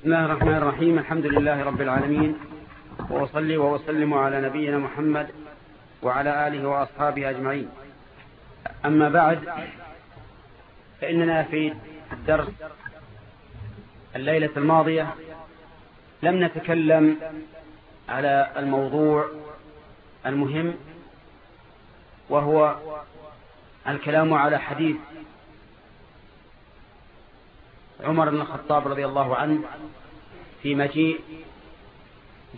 بسم الله الرحمن الرحيم. الحمد لله رب العالمين. وأصلي وأسلم على نبينا محمد وعلى آله وأصحابه أجمعين. أما بعد فإننا في الدرس الليلة الماضية لم نتكلم على الموضوع المهم وهو الكلام على حديث عمر بن الخطاب رضي الله عنه في مجيء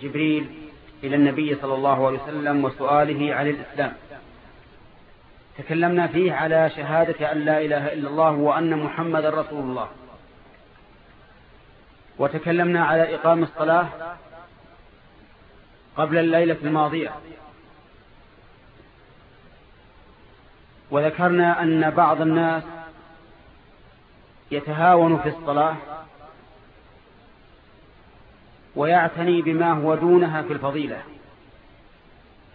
جبريل إلى النبي صلى الله عليه وسلم وسؤاله عن الإسلام. تكلمنا فيه على شهادة أن لا إله إلا الله وأن محمد رسول الله. وتكلمنا على إقام الصلاة قبل الليلة الماضية. وذكرنا أن بعض الناس يتهاون في الصلاة ويعتني بما هو دونها في الفضيلة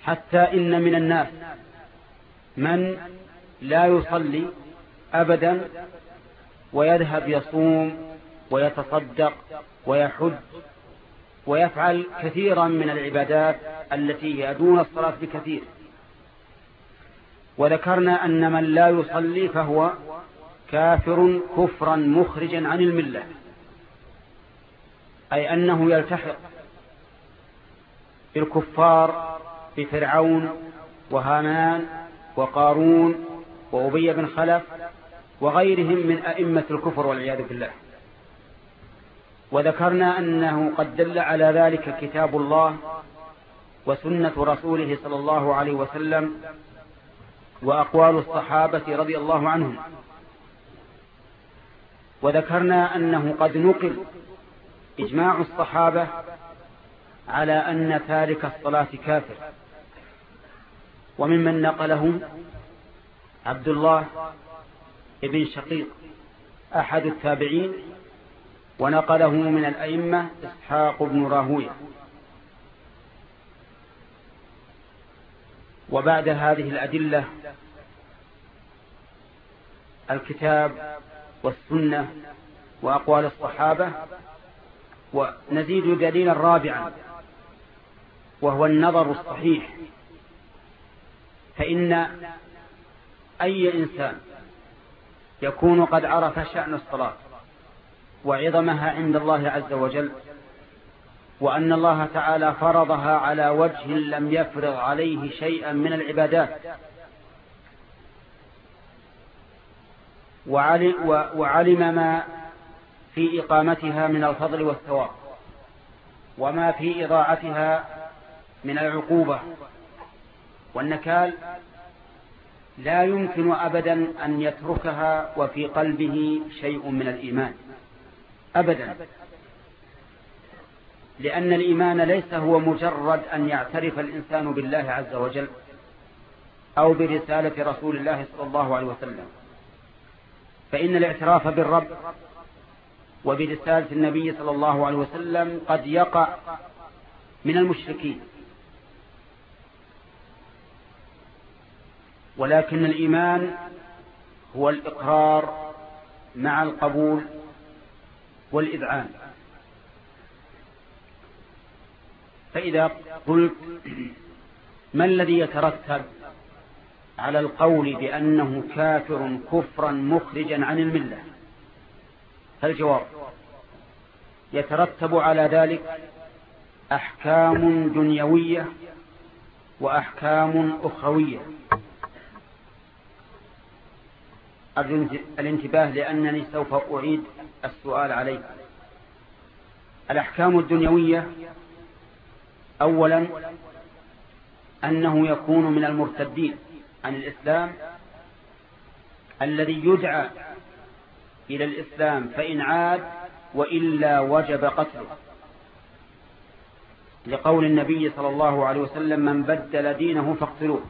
حتى إن من الناس من لا يصلي أبدا ويذهب يصوم ويتصدق ويحج ويفعل كثيرا من العبادات التي هي دون الصلاة بكثير. وذكرنا أن من لا يصلي فهو كافر كفرا مخرجا عن الملة أي أنه يلتحق بالكفار بفرعون وهامان وقارون وأبي بن خلف وغيرهم من أئمة الكفر والعياذ بالله. وذكرنا أنه قد دل على ذلك كتاب الله وسنة رسوله صلى الله عليه وسلم وأقوال الصحابة رضي الله عنهم. وذكرنا أنه قد نقل إجماع الصحابة على أن تارك الصلاة كافر. وممن نقله عبد الله ابن شقيق أحد التابعين ونقله من الأئمة إسحاق بن راهوية. وبعد هذه الأدلة الكتاب والسنة وأقوال الصحابة ونزيد دليلا رابعا وهو النظر الصحيح. فإن أي إنسان يكون قد عرف شأن الصلاة وعظمها عند الله عز وجل وأن الله تعالى فرضها على وجه لم يفرض عليه شيئا من العبادات وعلم ما في إقامتها من الفضل والثواب وما في إضاعتها من العقوبة. والنكال لا يمكن أبدا أن يتركها وفي قلبه شيء من الإيمان. أبدا. لأن الإيمان ليس هو مجرد أن يعترف الإنسان بالله عز وجل أو برسالة رسول الله صلى الله عليه وسلم. فإن الاعتراف بالرب وبرسالة النبي صلى الله عليه وسلم قد يقع من المشركين. ولكن الإيمان هو الإقرار مع القبول والإذعان. فإذا قلت ما الذي يترتب على القول بأنه كافر كفرا مخرجا عن الملة. فالجواب يترتب على ذلك أحكام دنيوية وأحكام أخروية. أرجو الانتباه لأنني سوف أعيد السؤال عليك. الأحكام الدنيوية أولا أنه يكون من المرتدين. عن الإسلام الذي يدعى إلى الإسلام فإن عاد وإلا وجب قتله. لقول النبي صلى الله عليه وسلم من بدل دينه فاقتلوه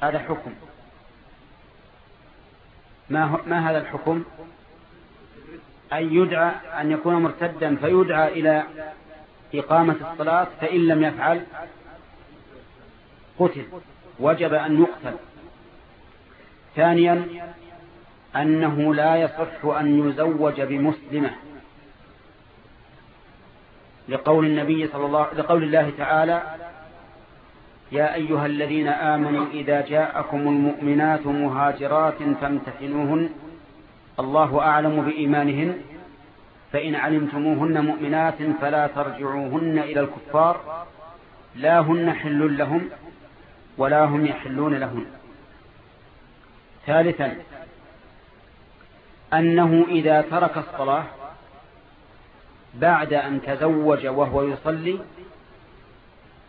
هذا حكم. ما, ما هذا الحكم؟ أن يدعى أن يكون مرتدا فيدعى إلى إقامة الصلاة فإن لم يفعل قتل. وجب أن يقتل. ثانيا أنه لا يصح أن يزوج بمسلمة. لقول النبي صلى الله لقول الله تعالى يا أيها الذين آمنوا إذا جاءكم المؤمنات مهاجرات فامتحنوهن. الله أعلم بإيمانهن. فإن علمتموهن مؤمنات فلا ترجعوهن إلى الكفار. لا هن حل لهم. ولا هم يحلون لهن ثالثا أنه إذا ترك الصلاة بعد أن تزوج وهو يصلي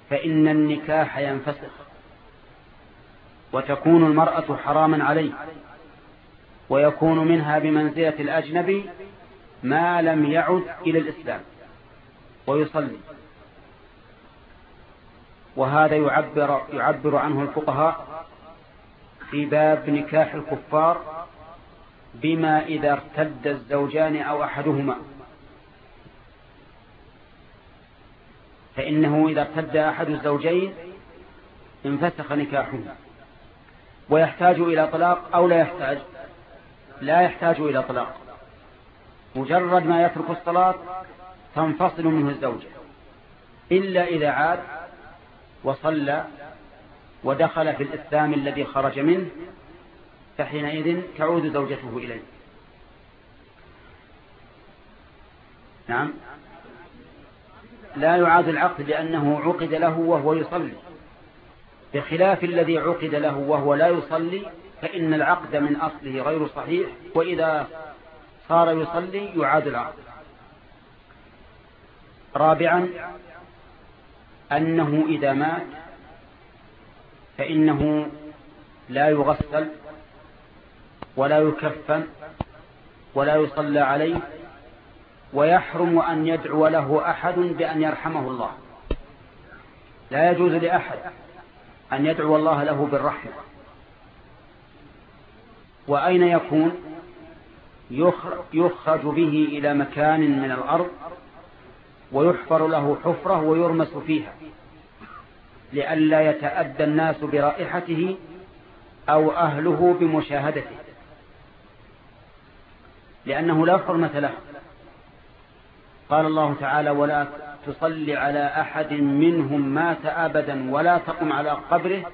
فإن النكاح ينفسخ وتكون المرأة حراما عليه ويكون منها بمنزلة الأجنبي ما لم يعد إلى الإسلام ويصلي. وهذا يعبر, يعبر عنه الفقهاء في باب نكاح الكفار بما إذا ارتد الزوجان أو أحدهما. فإنه إذا ارتد أحد الزوجين انفسخ نكاحه ويحتاج إلى طلاق أو لا يحتاج؟ لا يحتاج إلى طلاق. مجرد ما يترك الصلاة تنفصل منه الزوجة إلا إذا عاد وصلى ودخل في الإسلام الذي خرج منه فحينئذ تعود زوجته إليه. نعم. لا يعاد العقد لأنه عقد له وهو يصلي. بخلاف الذي عقد له وهو لا يصلي فإن العقد من أصله غير صحيح وإذا صار يصلي يعاد العقد. رابعا أنه إذا مات فإنه لا يغسل ولا يكفن ولا يصلى عليه ويحرم أن يدعو له أحد بأن يرحمه الله. لا يجوز لأحد أن يدعو الله له بالرحمة. وأين يكون؟ يخرج به إلى مكان من الأرض ويحفر له حفرة ويرمس فيها. لئلا يتأدى الناس برائحته أو أهله بمشاهدته. لأنه لا حرمة له. قال الله تعالى ولا تصل على أحد منهم مات أبدا ولا تقم على قبره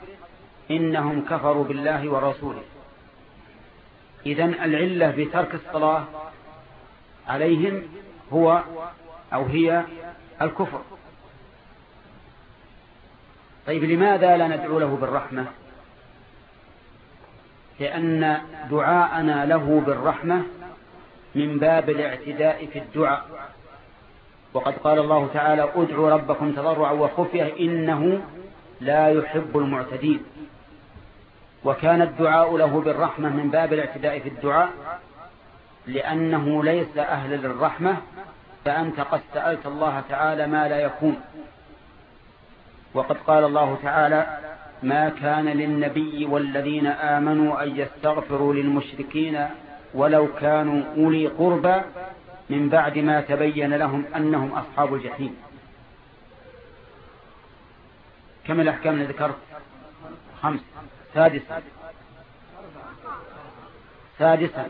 إنهم كفروا بالله ورسوله. إذن العلة بترك الصلاة عليهم هو أو هي الكفر. طيب لماذا لا ندعو له بالرحمة؟ لأن دعاءنا له بالرحمة من باب الاعتداء في الدعاء. وقد قال الله تعالى ادعوا ربكم تضرعا وخفية إنه لا يحب المعتدين. وكان الدعاء له بالرحمة من باب الاعتداء في الدعاء لأنه ليس أهل للرحمة فأنت قد سألت الله تعالى ما لا يكون. وقد قال الله تعالى ما كان للنبي والذين آمنوا أن يستغفروا للمشركين ولو كانوا أولي قربى من بعد ما تبين لهم أنهم أصحاب الجحيم. كم الأحكام اللي ذكرت؟ خمس. سادسا سادسا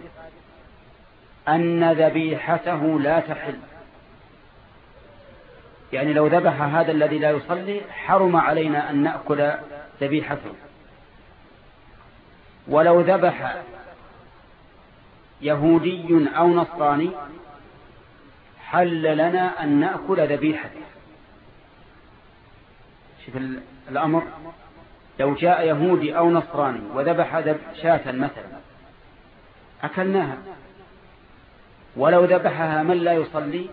أن ذبيحته لا تحل. يعني لو ذبح هذا الذي لا يصلي حرم علينا أن نأكل ذبيحته ولو ذبح يهودي أو نصراني حل لنا أن نأكل ذبيحته شوف الأمر لو جاء يهودي أو نصراني وذبح شاة مثلا أكلناها. ولو ذبحها من لا يصلي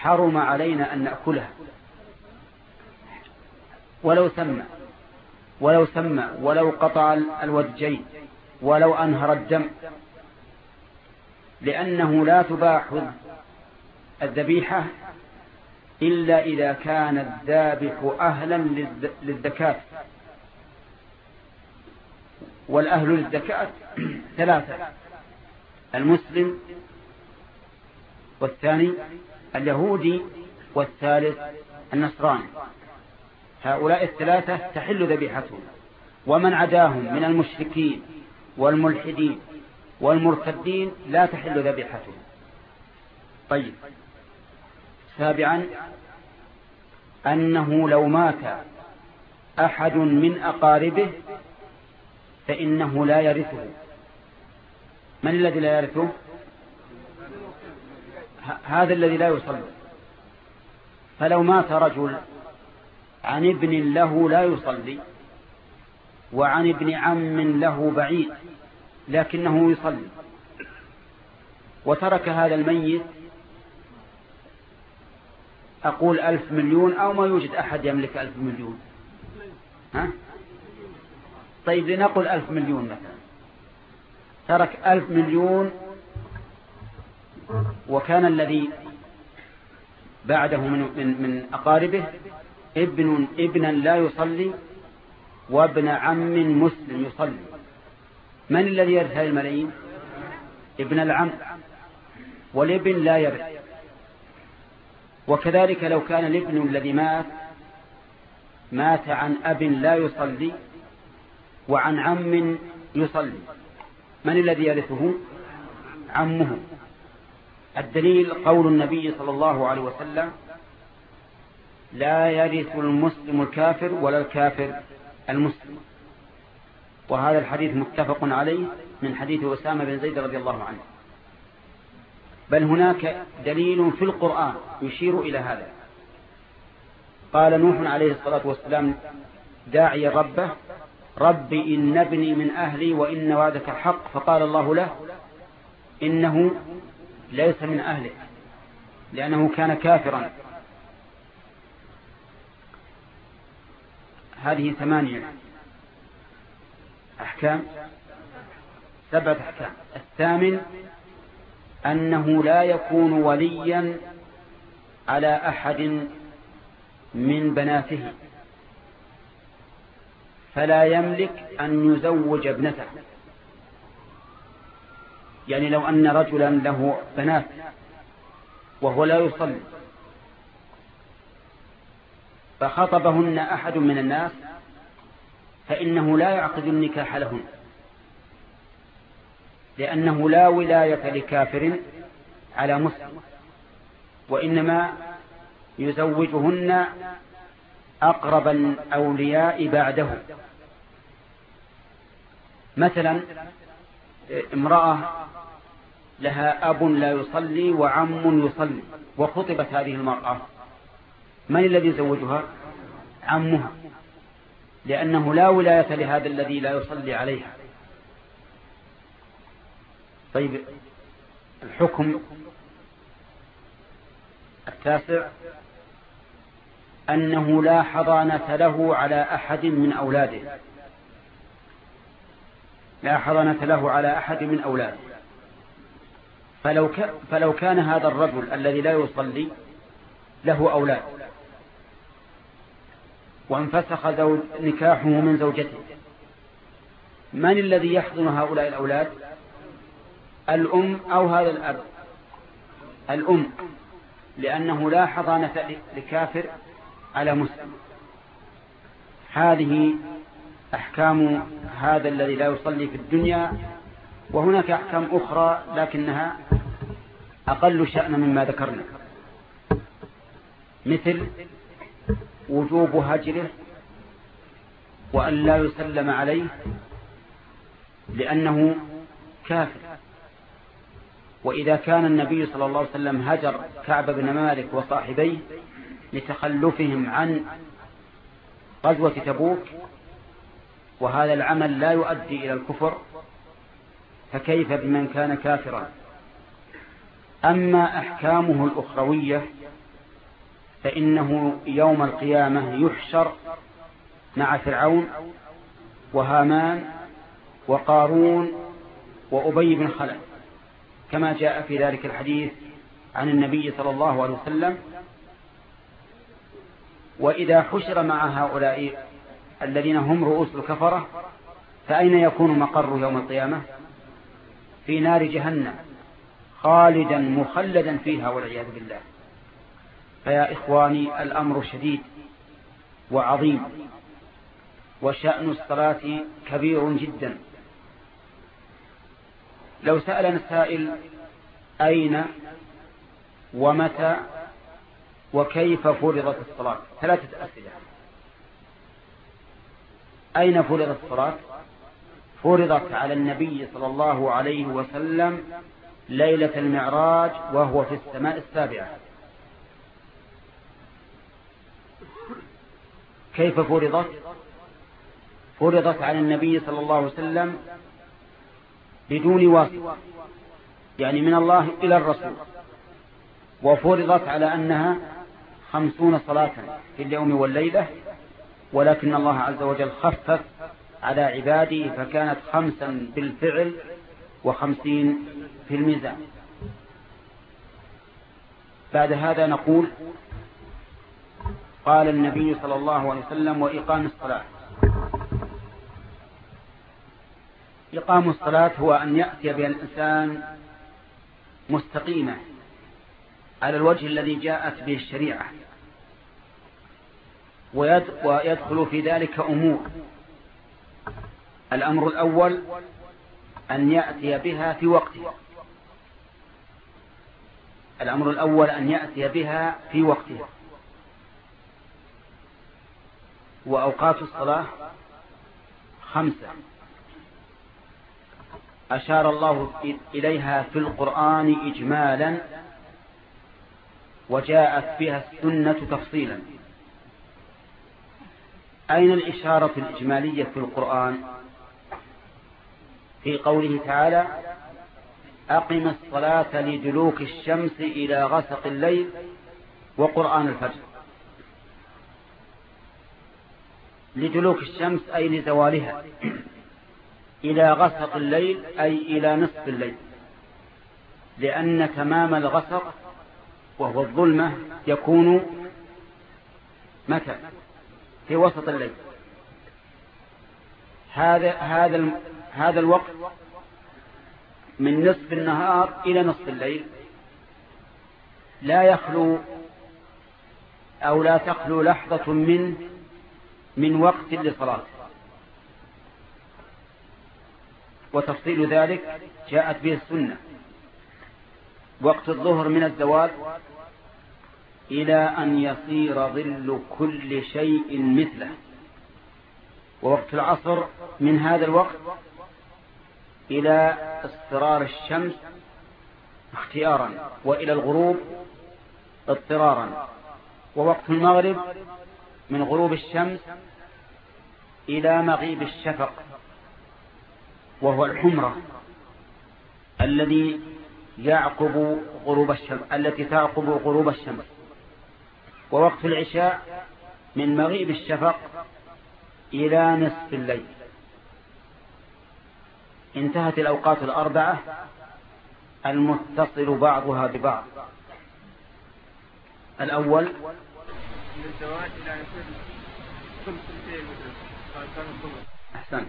حرم علينا أن نأكلها. ولو سمى ولو سمى ولو قطع الودجين ولو أنهر الدم. لأنه لا تباح الذبيحة إلا إذا كان الذابح أهلا للذكاة والأهل للذكاة ثلاثة المسلم والثاني اليهودي والثالث النصراني. هؤلاء الثلاثة تحل ذبيحتهم ومن عداهم من المشركين والملحدين والمرتدين لا تحل ذبيحتهم. طيب سابعا أنه لو مات أحد من أقاربه فإنه لا يرثه. من الذي لا يرثه؟ هذا الذي لا يصلي. فلو مات رجل عن ابن له لا يصلي وعن ابن عم له بعيد لكنه يصلي وترك هذا الميت أقول ألف مليون أو ما يوجد أحد يملك ألف مليون. ها؟ طيب لنقل ألف مليون مثلا. ترك ألف مليون وكان الذي بعده من, من, من أقاربه ابن ابنا لا يصلي وابن عم مسلم يصلي. من الذي يرث هذه الملايين؟ ابن العم. والابن لا يرث. وكذلك لو كان الابن الذي مات مات عن أب لا يصلي وعن عم يصلي. من الذي يرثه؟ عمه. الدليل قول النبي صلى الله عليه وسلم لا يرث المسلم الكافر ولا الكافر المسلم. وهذا الحديث متفق عليه من حديث أسامة بن زيد رضي الله عنه. بل هناك دليل في القرآن يشير إلى هذا. قال نوح عليه الصلاة والسلام داعي ربه رب إن ابني من أهلي وإن وعدك الحق فقال الله له إنه ليس من أهلك لأنه كان كافرا. هذه ثمانية أحكام سبعة أحكام. الثامن أنه لا يكون وليا على أحد من بناته فلا يملك أن يزوج ابنته. يعني لو أن رجلا له بنات وهو لا يصلي فخطبهن أحد من الناس فإنه لا يعقد النكاح لهن لأنه لا ولاية لكافر على مسلم وإنما يزوجهن أقرب الأولياء بعده. مثلا امرأة لها أب لا يصلي وعم يصلي وخطبت هذه المرأة. من الذي يزوجها عمها. لأنه لا ولاية لهذا الذي لا يصلي عليها. طيب الحكم التاسع أنه لا حضانة له على أحد من أولاده. لا حضانة له على أحد من أولاده. فلو, ك... فلو كان هذا الرجل الذي لا يصلي له أولاد وانفسخ زوج نكاحه من زوجته من الذي يحضن هؤلاء الأولاد؟ الأم أو هذا الأب؟ الأم لأنه لا حضانة لكافر على مسلم. هذه أحكام هذا الذي لا يصلي في الدنيا وهناك أحكام أخرى لكنها أقل شأن مما ذكرنا. مثل وجوب هجره وأن لا يسلم عليه لأنه كافر. وإذا كان النبي صلى الله عليه وسلم هجر كعب بن مالك وصاحبيه لتخلفهم عن غزوة تبوك وهذا العمل لا يؤدي إلى الكفر فكيف بمن كان كافرا؟ أما أحكامه الأخروية فإنه يوم القيامة يحشر مع فرعون وهامان وقارون وأبي بن خلف كما جاء في ذلك الحديث عن النبي صلى الله عليه وسلم. وإذا حشر مع هؤلاء الذين هم رؤوس الكفرة فأين يكون مقر يوم القيامة؟ في نار جهنم خالدا مخلدا فيها والعياذ بالله. فيا إخواني الأمر شديد وعظيم وشأن الصلاة كبير جدا. لو سألنا السائل أين ومتى وكيف فرضت الصلاة؟ ثلاثة أسئلة. أين فرضت الصلاة؟ فرضت على النبي صلى الله عليه وسلم ليلة المعراج وهو في السماء السابعة. كيف فرضت؟ فرضت على النبي صلى الله عليه وسلم بدون واسطة يعني من الله إلى الرسول وفرضت على أنها خمسون صلاة في اليوم والليلة ولكن الله عز وجل خفف على عباده فكانت خمسا بالفعل وخمسين في الميزان. بعد هذا نقول قال النبي صلى الله عليه وسلم وإقام الصلاة. إقام الصلاة هو أن يأتي بها الإنسان مستقيمة على الوجه الذي جاءت به الشريعة. ويدخل في ذلك أمور. الأمر الأول أن يأتي بها في وقتها الأمر الأول أن يأتي بها في وقتها وأوقات الصلاة خمسة. أشار الله إليها في القرآن إجمالا وجاءت بها السنة تفصيلا. أين الإشارة الإجمالية في القرآن؟ في قوله تعالى أقم الصلاة لدلوك الشمس إلى غسق الليل وقرآن الفجر. لدلوك الشمس أي لزوالها. إلى غسق الليل أي إلى نصف الليل. لأن تمام الغسق وهو الظلمة يكون متى؟ في وسط الليل. هذا هذا هذا الوقت من نصف النهار إلى نصف الليل. لا يخلو أو لا تخلو لحظة منه من وقت لصلاة. وتفصيل ذلك جاءت به السنة. وقت الظهر من الزوال إلى أن يصير ظل كل شيء مثله. ووقت العصر من هذا الوقت إلى اصفرار الشمس اختيارا وإلى الغروب اضطرارا. ووقت المغرب من غروب الشمس إلى مغيب الشفق وهو الحمرة الذي يعقب غروب الشمس التي تعقب غروب الشمس. ووقت العشاء من مغيب الشفق إلى نصف الليل. انتهت الأوقات الأربعة المتصل بعضها ببعض. الأول إلى أحسنت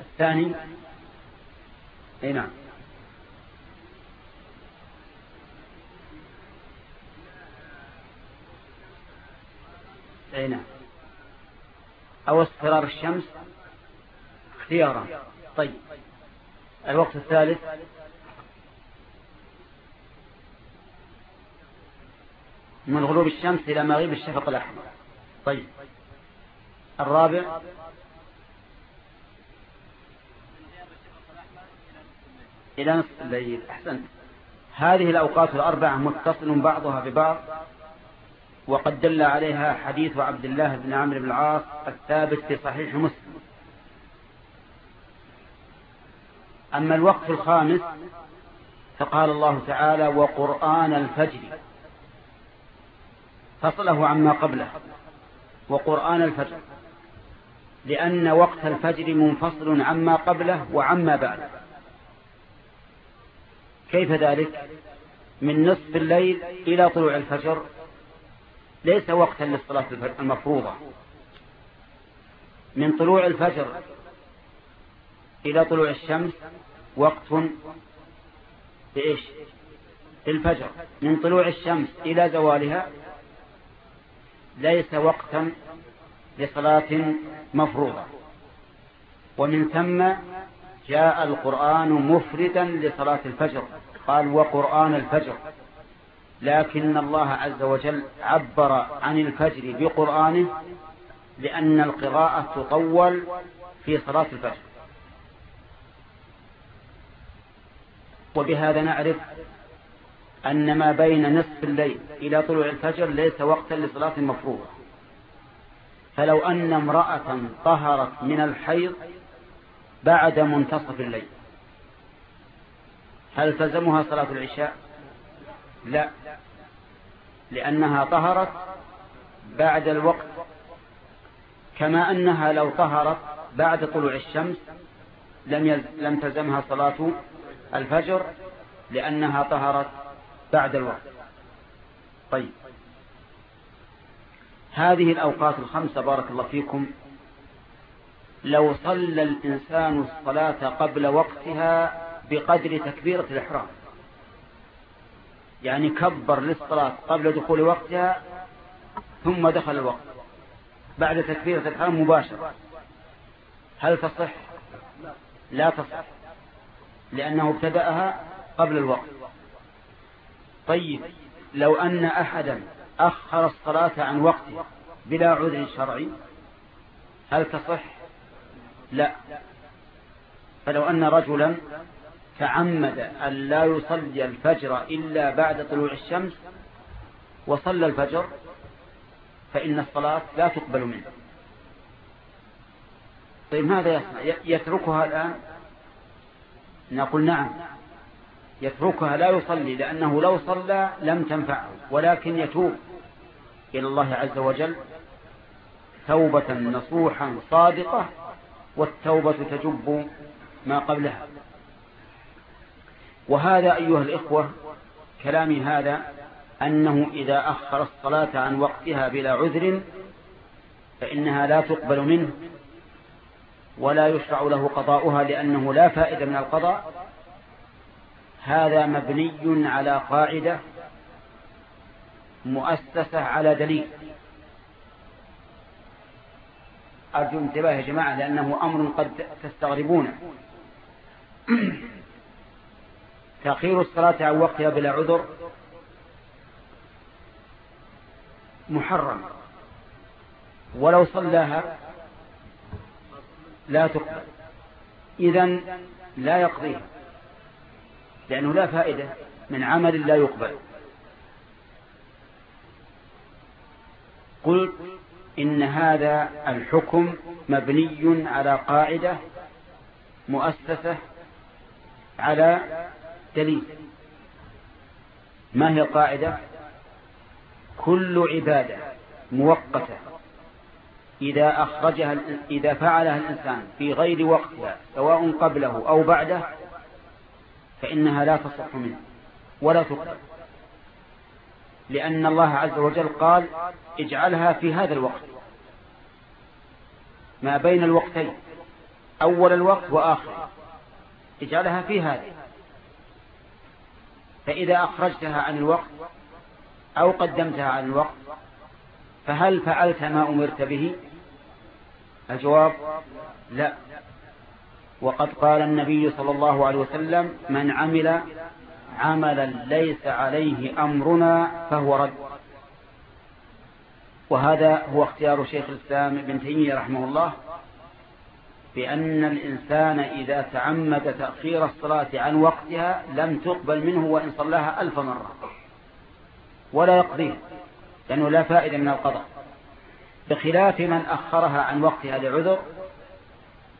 الثاني أي نعم. أي نعم. أو اصفرار الشمس؟ اختيارا. طيب. الوقت الثالث؟ من غروب الشمس إلى مغيب الشفق الأحمر. طيب. الرابع؟ إلى نصف الليل. أحسنت. هذه الأوقات الأربعة متصل بعضها ببعض. وقد دل عليها حديث عبد الله بن عمرو بن العاص الثابت في صحيح مسلم. أما الوقت الخامس فقال الله تعالى وقرآن الفجر. فصله عما قبله. وقرآن الفجر. لأن وقت الفجر منفصل عما قبله وعما بعده. كيف ذلك؟ من نصف الليل إلى طلوع الفجر ليس وقتا للصلاة المفروضة. من طلوع الفجر إلى طلوع الشمس وقت بإيش الفجر من طلوع الشمس إلى زوالها ليس وقتا لصلاة مفروضة. ومن ثم جاء القرآن مفردا لصلاة الفجر. قال وقرآن الفجر. لكن الله عز وجل عبر عن الفجر بقرآنه لأن القراءة تطول في صلاة الفجر. وبهذا نعرف أن ما بين نصف الليل إلى طلوع الفجر ليس وقتا لصلاة مفروضة. فلو أن امرأة طهرت من الحيض بعد منتصف الليل هل تلزمها صلاة العشاء؟ لا. لأنها طهرت بعد الوقت كما أنها لو طهرت بعد طلوع الشمس لم لم تلزمها صلاة الفجر لأنها طهرت بعد الوقت. طيب. هذه الأوقات الخمسة بارك الله فيكم لو صلى الإنسان الصلاة قبل وقتها بقدر تكبيرة الإحرام. يعني كبر للصلاة قبل دخول وقتها ثم دخل الوقت. بعد تكبيرة الإحرام مباشرة هل تصح؟ لا تصح لأنه ابتدأها قبل الوقت. طيب لو أن أحدا أخر الصلاة عن وقته بلا عذر شرعي هل تصح؟ لا. فلو أن رجلا تعمد أن لا يصلي الفجر إلا بعد طلوع الشمس وصلى الفجر فإن الصلاة لا تقبل منه. طيب ماذا يصنع؟ يتركها الآن؟ نقول نعم يتركها لا يصلي لأنه لو صلى لم تنفعه ولكن يتوب إلى الله عز وجل توبة نصوحا صادقة والتوبة تجب ما قبلها. وهذا أيها الإخوة كلامي هذا أنه إذا أخر الصلاة عن وقتها بلا عذر فإنها لا تقبل منه ولا يشرع له قضاؤها لأنه لا فائدة من القضاء. هذا مبني على قاعدة مؤسسة على دليل. أرجو انتباه يا جماعة لأنه أمر قد تستغربونه تأخير الصلاة عن وقتها بلا عذر محرم. ولو صلاها لا تقبل إذا لا يقضيها لأنه لا فائدة من عمل لا يقبل. قلت إن هذا الحكم مبني على قاعدة مؤسسة على دليل. ما هي القاعدة؟ كل عبادة مؤقتة إذا أخرجها إذا فعلها الإنسان في غير وقتها سواء قبله أو بعده فإنها لا تصح منه ولا تقبل. لأن الله عز وجل قال اجعلها في هذا الوقت. ما بين الوقتين أول الوقت وآخر. اجعلها في هذا. فإذا أخرجتها عن الوقت أو قدمتها عن الوقت فهل فعلت ما أمرت به؟ الجواب لا. وقد قال النبي صلى الله عليه وسلم من عمل عملا ليس عليه أمرنا فهو رد. وهذا هو اختيار شيخ الإسلام ابن تيمية رحمه الله. بأن الإنسان إذا تعمد تأخير الصلاة عن وقتها لم تقبل منه وإن صلاها ألف مرة. ولا يقضيها لأنه لا فائدة من القضاء. بخلاف من أخرها عن وقتها لعذر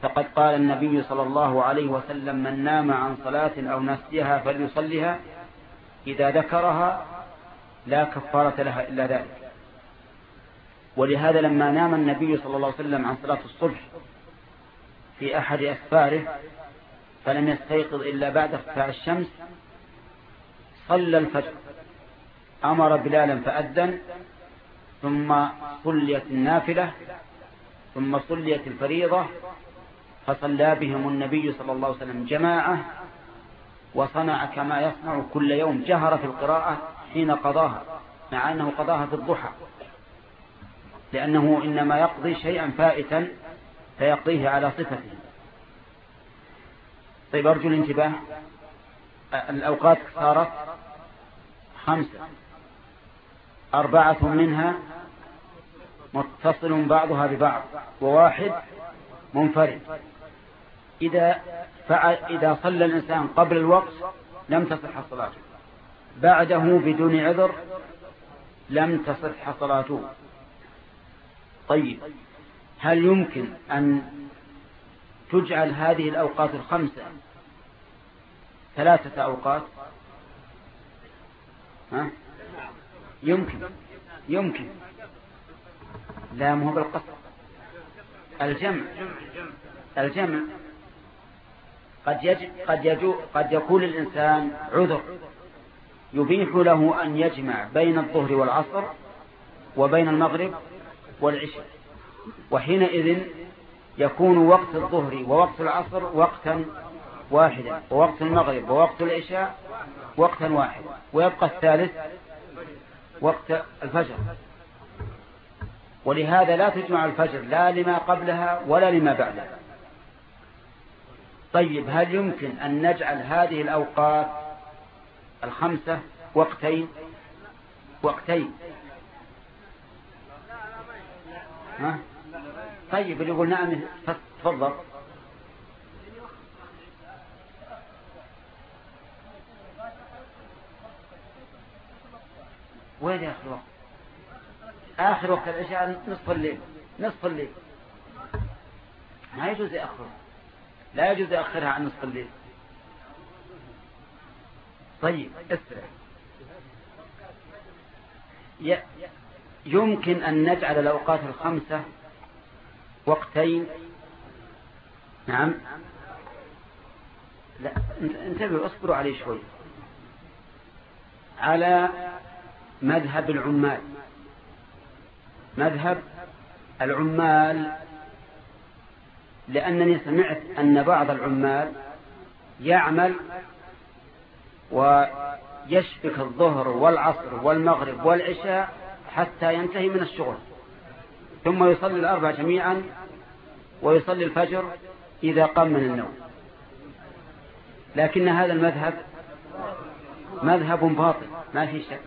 فقد قال النبي صلى الله عليه وسلم من نام عن صلاة أو نسيها فليصلها إذا ذكرها لا كفارة لها إلا ذلك. ولهذا لما نام النبي صلى الله عليه وسلم عن صلاة الصبح في أحد أسفاره فلم يستيقظ إلا بعد ارتفاع الشمس صلى الفجر. أمر بلالا فأذن ثم صليت النافلة ثم صليت الفريضة فصلى بهم النبي صلى الله عليه وسلم جماعة وصنع كما يصنع كل يوم جهر في القراءة حين قضاها مع أنه قضاها في الضحى لأنه إنما يقضي شيئا فائتا فيقضيه على صفته. طيب أرجو الانتباه. الأوقات صارت خمسة. أربعة منها متصل بعضها ببعض وواحد منفرد. إذا فعل إذا صلى الإنسان قبل الوقت لم تصح صلاته. بعده بدون عذر لم تصح صلاته. طيب هل يمكن أن تجعل هذه الأوقات الخمسة ثلاثة أوقات؟ ها؟ يمكن يمكن. لا مو بالقصر الجمع الجمع قد يج... قد يجو... قد يكون الإنسان عذر. يبيح له أن يجمع بين الظهر والعصر وبين المغرب والعشاء. وحينئذ يكون وقت الظهر ووقت العصر وقتا واحدا ووقت المغرب ووقت العشاء وقتا واحدا ويبقى الثالث وقت الفجر. ولهذا لا تجمع الفجر لا لما قبلها ولا لما بعدها. طيب هل يمكن أن نجعل هذه الأوقات الخمسة وقتين؟ وقتين. ها؟ طيب اللي يقول نعم تفضل. وين آخر وقت آخر وقت العشاء نصف الليل نصف الليل. ما يجوز يأخره لا يجوز يأخرها عن نصف الليل. طيب اسرع. يمكن أن نجعل الأوقات الخمسة وقتين. نعم. لا انتبهوا اصبروا عليه شوي. على مذهب العمال. مذهب العمال لأنني سمعت أن بعض العمال يعمل ويشبك الظهر والعصر والمغرب والعشاء حتى ينتهي من الشغل. ثم يصلي الأربع جميعا ويصلي الفجر إذا قام من النوم. لكن هذا المذهب مذهب باطل ما في شك.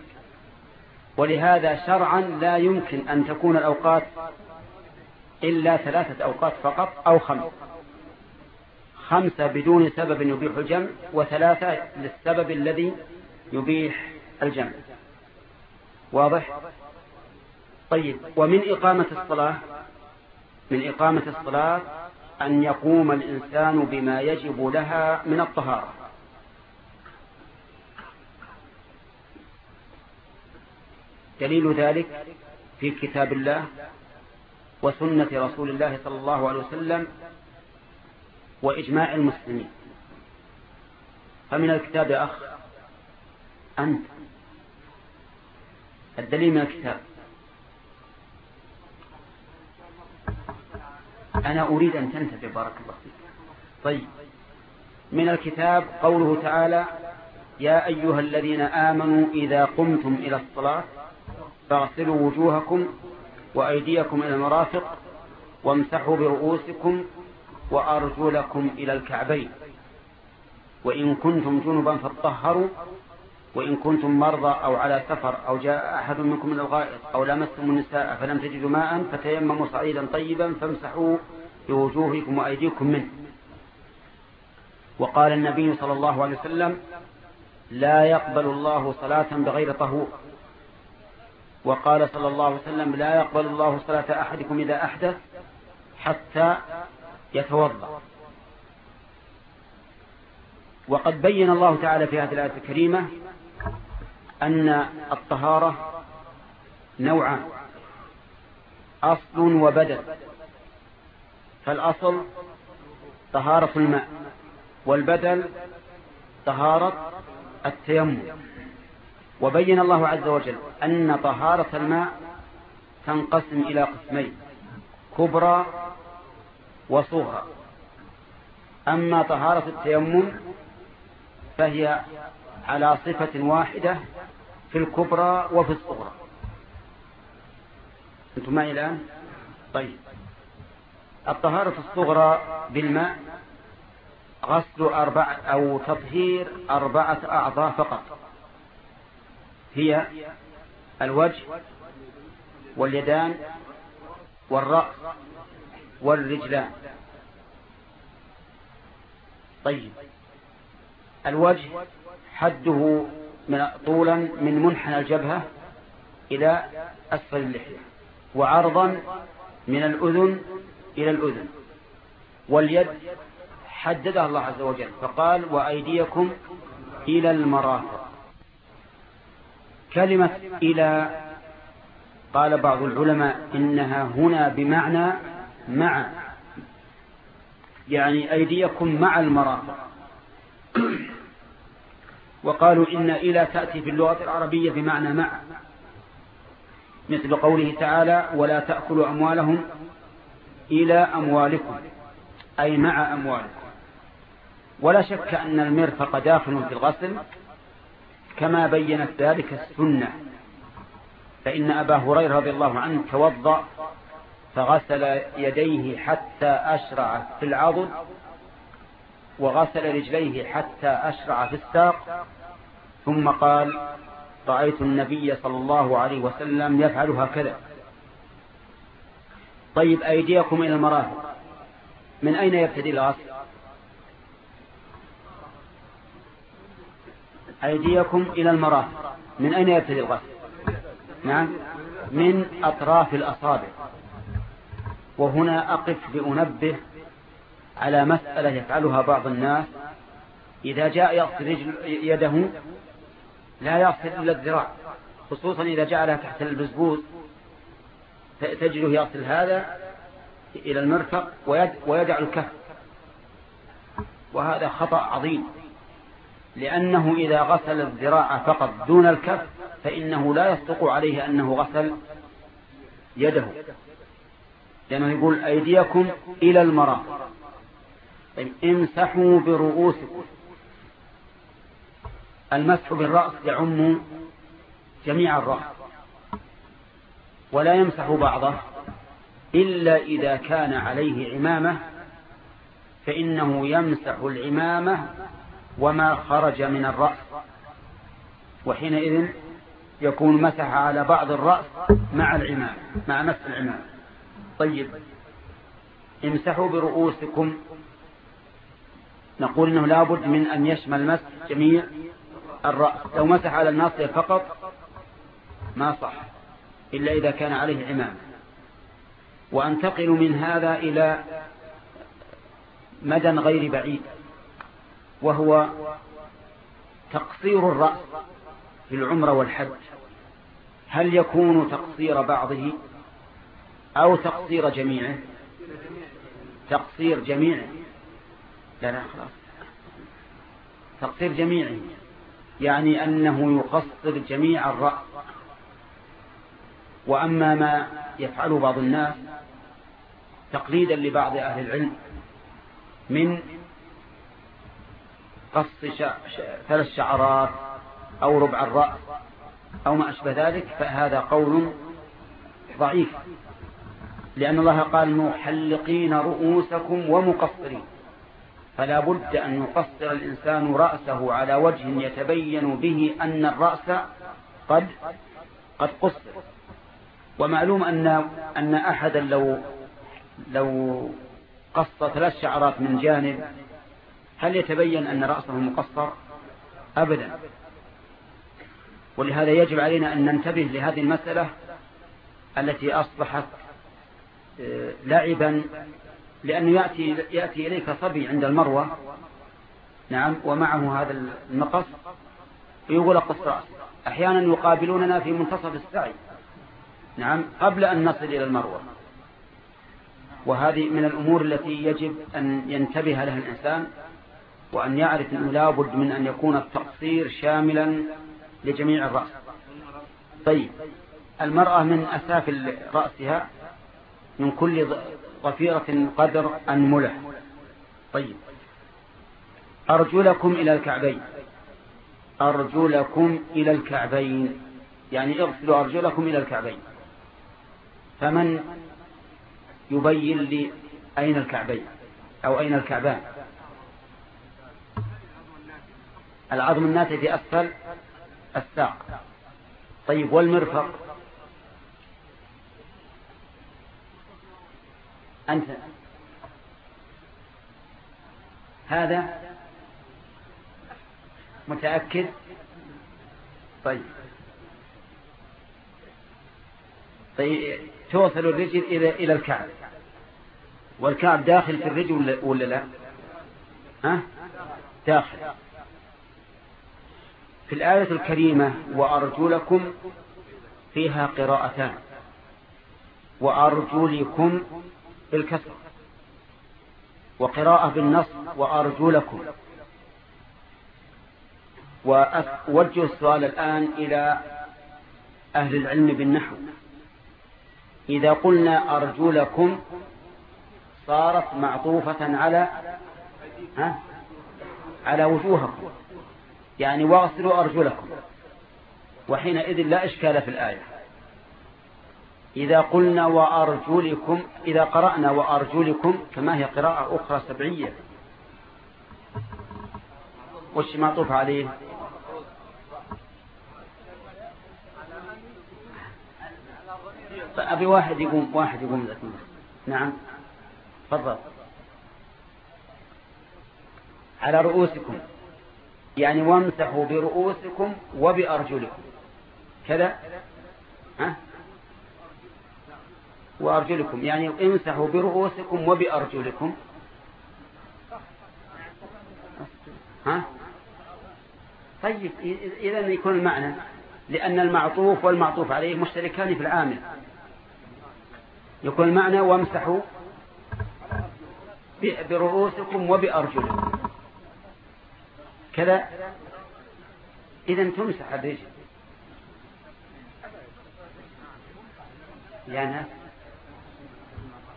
ولهذا شرعا لا يمكن أن تكون الأوقات إلا ثلاثة أوقات فقط أو خمس. خمسة بدون سبب يبيح الجمع وثلاثة للسبب الذي يبيح الجمع. واضح؟ طيب ومن إقامة الصلاة؟ من إقامة الصلاة أن يقوم الإنسان بما يجب لها من الطهارة. دليل ذلك في كتاب الله وسنة رسول الله صلى الله عليه وسلم وإجماع المسلمين. فمن الكتاب يا أخ أنت. الدليل من الكتاب. أنا أريد أن تنتبه بارك الله فيك. طيب. من الكتاب قوله تعالى يا أيها الذين آمنوا إذا قمتم إلى الصلاة فاغسلوا وجوهكم وأيديكم إلى المرافق وامسحوا برؤوسكم وأرجلكم إلى الكعبين. وإن كنتم جنبا فاطهروا وإن كنتم مرضى أو على سفر أو جاء أحد منكم من الغائط أو لمستم النساء فلم تجدوا ماء فتيمموا صعيدا طيبا فامسحوا بوجوهكم وأيديكم منه. وقال النبي صلى الله عليه وسلم لا يقبل الله صلاة بغير طهور. وقال صلى الله عليه وسلم لا يقبل الله صلاة أحدكم إذا أحدث حتى يتوضأ. وقد بين الله تعالى في هذه الآية الكريمة أن الطهارة نوعان أصل وبدل فالأصل طهارة الماء والبدل طهارة التيمم. وبين الله عز وجل أن طهارة الماء تنقسم إلى قسمين كبرى وصغرى. أما طهارة التيمم فهي على صفة واحدة في الكبرى وفي الصغرى. أنتم معي الآن؟ طيب. الطهارة الصغرى بالماء غسل أربعة أو تطهير أربعة أعضاء فقط. هي الوجه واليدان والرأس والرجلان. طيب. الوجه حده من طولا من منحنى الجبهة إلى أسفل اللحية وعرضا من الأذن إلى الأذن. واليد حددها الله عز وجل فقال وأيديكم إلى المرافق. كلمة إلى قال بعض العلماء إنها هنا بمعنى مع يعني أيديكم مع المرافق. وقالوا إن إلى تأتي في اللغة العربية بمعنى مع. مثل قوله تعالى ولا تأكلوا أموالهم إلى أموالكم. أي مع أموالكم. ولا شك أن المرفق داخل في الغسل كما بينت ذلك السنة. فإن أبا هريرة رضي الله عنه توضأ فغسل يديه حتى أشرع في العضد وغسل رجليه حتى أشرع في الساق ثم قال رأيت النبي صلى الله عليه وسلم يفعل هكذا. طيب أيديكم إلى المرافق من أين يبتدي الغسل أيديكم إلى المرافق من أين يبتدي الغسل نعم من أطراف الأصابع. وهنا أقف لأنبه على مسألة يفعلها بعض الناس. إذا جاء يغسل يده لا يغسل إلا الذراع خصوصا إذا جعلها تحت البزبوز. تجده يغسل هذا إلى المرفق ويدع الكف. وهذا خطأ عظيم لأنه إذا غسل الذراع فقط دون الكف فإنه لا يصدق عليه أنه غسل يده. لأنه يقول أيديكم إلى المرافق. طيب امسحوا برؤوسكم. المسح بالرأس يعم جميع الرأس. ولا يمسح بعضه إلا إذا كان عليه عمامة فإنه يمسح العمامة وما خرج من الرأس. وحينئذ يكون مسح على بعض الرأس مع العمام مع مسح العمام طيب امسحوا برؤوسكم. نقول إنه لابد من أن يشمل مسح جميع الرأس. لو مسح على الناصية فقط ما صح إلا إذا كان عليه عمام. وأنتقل من هذا إلى مدى غير بعيد وهو تقصير الرأس في العمر والحج. هل يكون تقصير بعضه أو تقصير جميعه؟ تقصير جميعه. لا لا خلاص. تقصير جميعه. يعني أنه يقصر جميع الرأس. وأما ما يفعله بعض الناس تقليدا لبعض أهل العلم من قص ثلاث شعرات أو ربع الرأس أو ما أشبه ذلك فهذا قول ضعيف. لأن الله قال محلقين رؤوسكم ومقصرين. فلا بد أن يقصر الإنسان رأسه على وجه يتبين به أن الرأس قد قد قصر. ومعلوم أن أن أحدا لو لو قص ثلاث شعرات من جانب هل يتبين أن رأسه مقصر؟ أبدا. ولهذا يجب علينا أن ننتبه لهذه المسألة التي أصبحت آه، لعبا لأنه يأتي, يأتي إليك صبي عند المروة. نعم ومعه هذا النقص يقول قص رأس أحيانا يقابلوننا في منتصف السعي. نعم قبل أن نصل إلى المروة. وهذه من الأمور التي يجب أن ينتبه لها الإنسان وأن يعرف أنه لابد من أن يكون التقصير شاملا لجميع الرأس. طيب المرأة من أسافل رأسها من كل ضفيرة قدر أنملة طيب. أرجلكم إلى الكعبين. أرجلكم إلى الكعبين. يعني اغسلوا أرجلكم إلى الكعبين. فمن يبين لي أين الكعبين؟ أو أين الكعبان؟ العظم الناتج أسفل الساق. طيب والمرفق؟ أنت. هذا متأكد؟ طيب. طيب توصل الرجل إلى إلى الكعب. والكعب داخل في الرجل ولا لا؟ ها؟ داخل. في الآية الكريمة وأرجلكم فيها قراءتان. وأرجلكم بالكسر. وقراءة بالنص وأرجلكم. وأوجه السؤال الآن إلى أهل العلم بالنحو. إذا قلنا أرجلكم صارت معطوفة على ها؟ على وجوهكم. يعني واغسلوا أرجلكم. وحينئذ لا إشكال في الآية. إذا قلنا وأرجلكم إذا قرأنا وأرجلكم كما هي قراءة أخرى سبعية؟ وش معطوف عليه؟ أبي واحد يقوم واحد يقوم نعم. تفضل. على رؤوسكم. يعني وامسحوا برؤوسكم وبأرجلكم. كذا؟ ها؟ وأرجلكم. يعني امسحوا برؤوسكم وبأرجلكم. ها؟ طيب إذا يكون المعنى لأن المعطوف والمعطوف عليه مشتركان في العامل. يكون المعنى وامسحوا برؤوسكم وبأرجلكم. كذا. إذا تمسح الرجل يا ناس.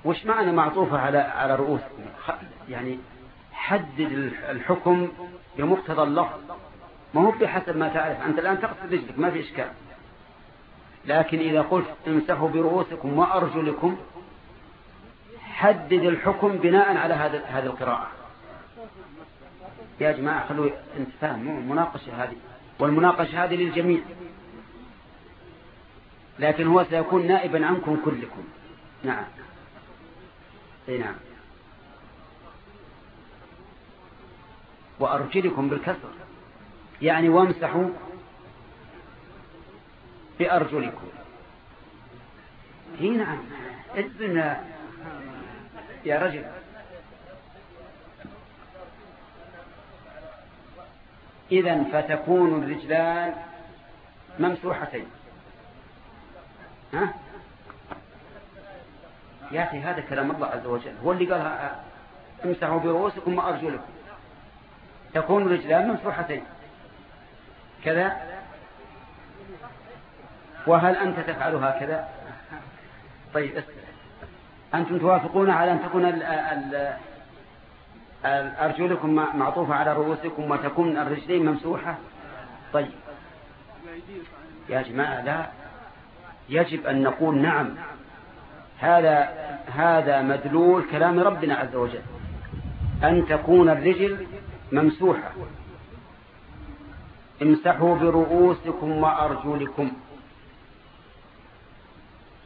وش معنى معطوفة على على رؤوسكم يعني حدد الحكم بمقتضى اللفظ ما هو بحسب ما تعرف. أنت الآن تقصد رجلك ما في إشكال. لكن إذا قلت امسحوا برؤوسكم وأرجلكم حدد الحكم بناء على هذا هذه القراءة. يا جماعة خلوا أنت فاهم. مناقشة هذه. والمناقشة هذه للجميع. لكن هو سيكون نائبا عنكم كلكم. نعم. اي نعم. وأرجلكم بالكسر. يعني وامسحوا بأرجلكم. هي نعم. إذن يا رجل. إذا فتكون الرجلان ممسوحتين. ها؟ يا أخي هذا كلام الله عز وجل. هو اللي قال امسحوا برؤوسكم وأرجلكم تكون الرجلان ممسوحتين. كذا؟ وهل أنت تفعل هكذا؟ طيب أنتم توافقون على أن تكون أرجلكم معطوفة على رؤوسكم وتكون الرجلين ممسوحة؟ طيب. يا جماعة لا. يجب أن نقول نعم. هذا هذا مدلول كلام ربنا عز وجل. أن تكون الرجل ممسوحة. امسحوا برؤوسكم وأرجلكم.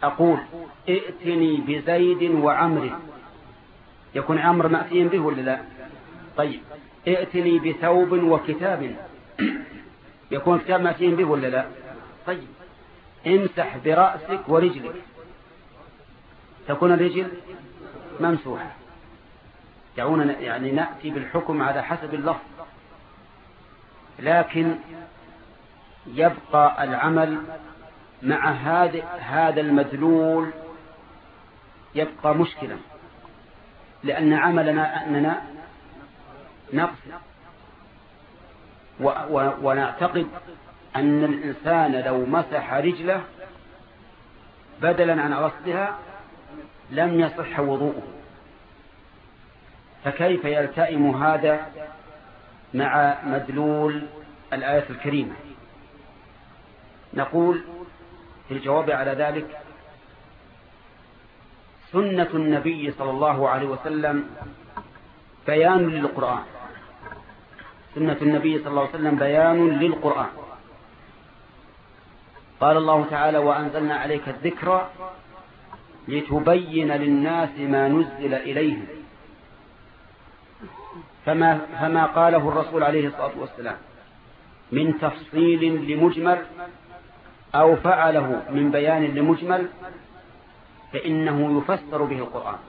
أقول ائتني بزيد وعمر. يكون عمر مأتيا به ولا لا؟ طيب ائتني بثوب وكتاب. يكون كتاب مأتيا به ولا لا؟ طيب امسح برأسك ورجلك. تكون الرجل ممسوحة. دعونا يعني نأتي بالحكم على حسب اللفظ. لكن يبقى العمل مع هذا هذا المدلول يبقى مشكلا. لأن عملنا أننا نقصد ونعتقد أن الإنسان لو مسح رجله بدلا عن غسلها لم يصح وضوءه. فكيف يلتئم هذا مع مدلول الآية الكريمة؟ نقول في الجواب على ذلك سنة النبي صلى الله عليه وسلم بيان للقرآن. سنة النبي صلى الله عليه وسلم بيان للقرآن. قال الله تعالى وأنزلنا عليك الذكر لتبين للناس ما نزل إليهم. فما, فما قاله الرسول عليه الصلاة والسلام من تفصيل لمجمل أو فعله من بيان لمجمل فإنه يفسر به القرآن.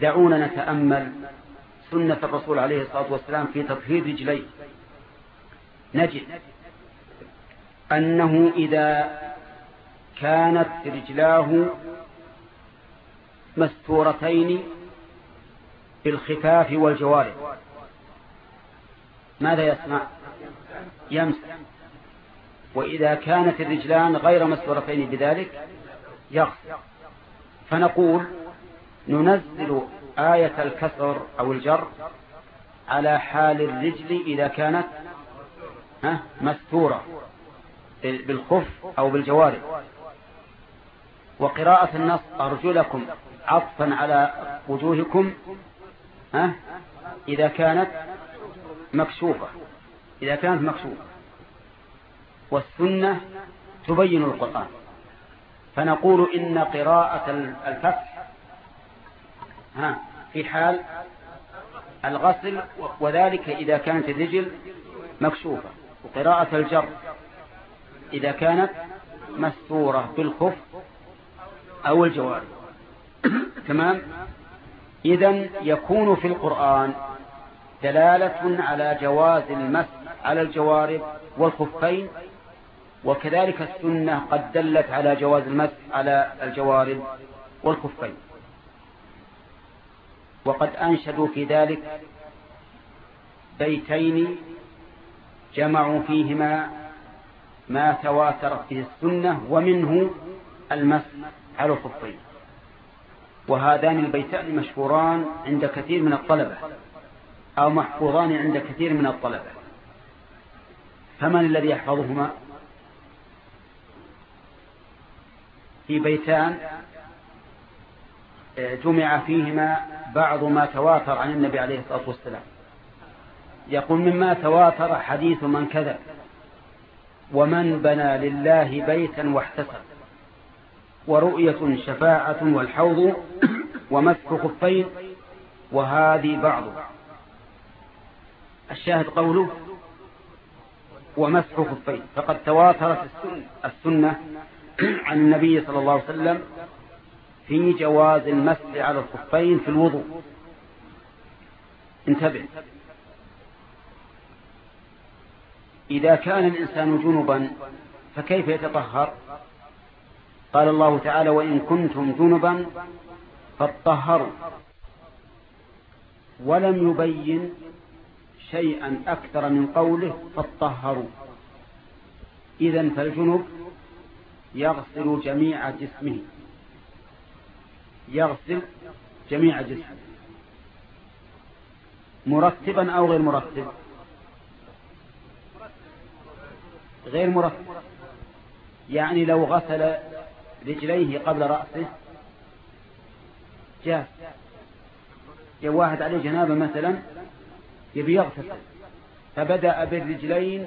دعونا نتأمل سنة الرسول عليه الصلاة والسلام في تطهير رجليه. نجد أنه إذا كانت رجلاه مستورتين بالخفاف والجوارب ماذا يصنع؟ يمسح وإذا كانت الرجلان غير مستورتين بذلك يغسل. فنقول ننزل آية الكسر أو الجر على حال الرجل إذا كانت مستورة بالخف أو بالجوارب وقراءة النص أرجلكم عطفا على وجوهكم ها؟ إذا كانت مكشوفة إذا كانت مكشوفة. والسنة تبين القرآن. فنقول إن قراءة الفتح ها في حال الغسل وذلك إذا كانت الرجل مكشوفة. وقراءة الجر إذا كانت مستورة بالخف أو الجوارب تمام؟ إذا يكون في القرآن دلالة على جواز المس على الجوارب والخفين وكذلك السنة قد دلت على جواز المس على الجوارب والخفين. وقد أنشدوا في ذلك بيتين جمعوا فيهما ما تواترت به السنة ومنه المس على الخفين وهذان البيتان مشهوران عند كثير من الطلبة أو محفوظان عند كثير من الطلبة. فمن الذي يحفظهما؟ في بيتان آه، جمع فيهما بعض ما تواتر عن النبي عليه الصلاة والسلام. يقول مما تواتر حديث من كذب ومن بنى لله بيتا واحتسب. ورؤية شفاعة والحوض ومسك خفين وهذه بعض. الشاهد قوله ومسح خفين. فقد تواترت السنة عن النبي صلى الله عليه وسلم في جواز المسح على الخفين في الوضوء. انتبه. إذا كان الإنسان جنبا فكيف يتطهر؟ قال الله تعالى وإن كنتم جنبا فاطهروا. ولم يبين شيئا أكثر من قوله فاطهروا. إذا فالجنب يغسل جميع جسمه. يغسل جميع جسمه. مرتبا أو غير مرتب؟ غير مرتب. يعني لو غسل رجليه قبل رأسه. جاء واحد عليه جنابة مثلا يبي يغتسل. فبدأ بالرجلين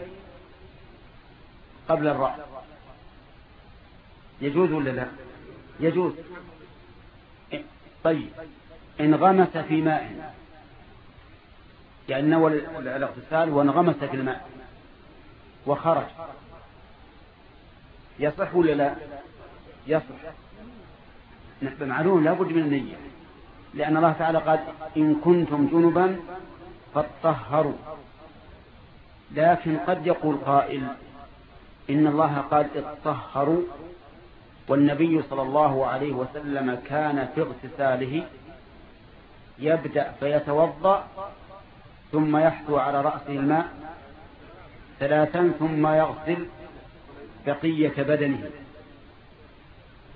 قبل الرأس. يجوز ولا لا؟ يجوز. طيب انغمس في ماء. يعني نوى الاغتسال وانغمس في الماء. وخرج. يصح ولا لا؟ يصح معلوم لابد من النية. لأن الله تعالى قال إن كنتم جنبا فاطهروا. لكن قد يقول قائل إن الله قال اطهروا والنبي صلى الله عليه وسلم كان في اغتساله يبدأ فيتوضأ ثم يحثو على رأسه الماء ثلاثا ثم يغسل بقية بدنه.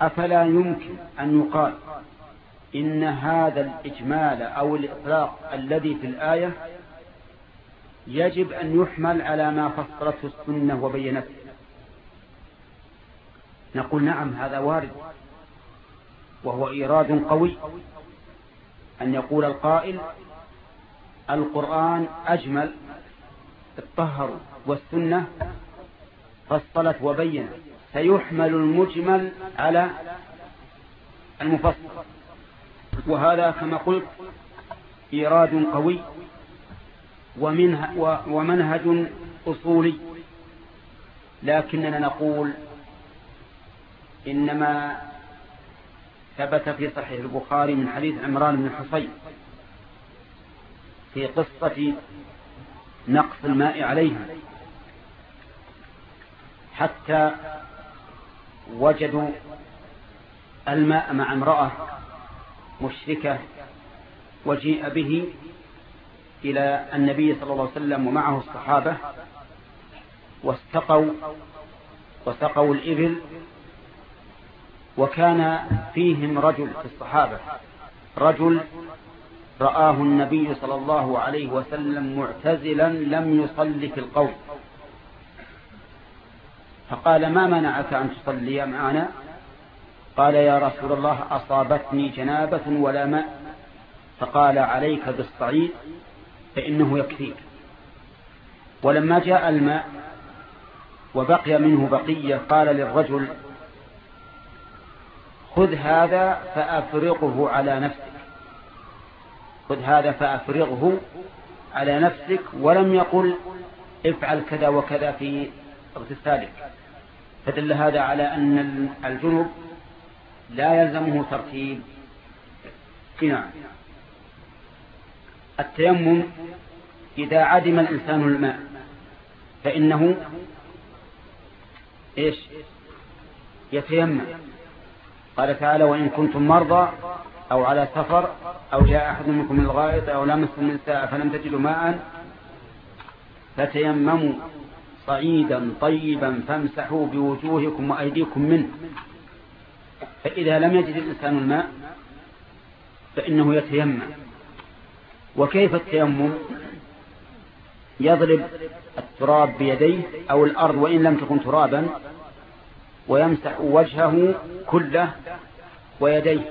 أفلا يمكن أن يقال إن هذا الإجمال أو الإطلاق الذي في الآية يجب أن يحمل على ما فصلته السنة وبينته. نقول نعم هذا وارد وهو إيراد قوي أن يقول القائل القرآن أجمل الطهر والسنة فصلت وبينت. سيحمل المجمل على المفصل. وهذا كما قلت إيراد قوي ومنهج أصولي. لكننا نقول إنما ثبت في صحيح البخاري من حديث عمران بن حصين في قصة نقص الماء عليها حتى وجدوا الماء مع امرأة مشركة وجيء به إلى النبي صلى الله عليه وسلم ومعه الصحابة واستقوا وسقوا الإبل وكان فيهم رجل في الصحابة. رجل رآه النبي صلى الله عليه وسلم معتزلا لم يصلي في القوم. فقال ما منعك أن تصلي معنا؟ قال يا رسول الله أصابتني جنابة ولا ماء. فقال عليك بالصعيد فإنه يكفيك. ولما جاء الماء وبقي منه بقية قال للرجل خذ هذا فأفرغه على نفسك. خذ هذا فأفرغه على نفسك ولم يقل افعل كذا وكذا في اغتسالك فدل هذا على أن الجنوب لا يلزمه ترتيب. نعم. التيمم إذا عدم الإنسان الماء فإنه إيش؟ يتيمم. قال تعالى وإن كنتم مرضى أو على سفر أو جاء أحد منكم من الغائط أو لمستم النساء فلم تجدوا ماء فتيمموا صعيدا طيبا فامسحوا بوجوهكم وأيديكم منه. فإذا لم يجد الإنسان الماء فإنه يتيمم. وكيف التيمم؟ يضرب التراب بيديه أو الأرض وإن لم تكن ترابا ويمسح وجهه كله ويديه.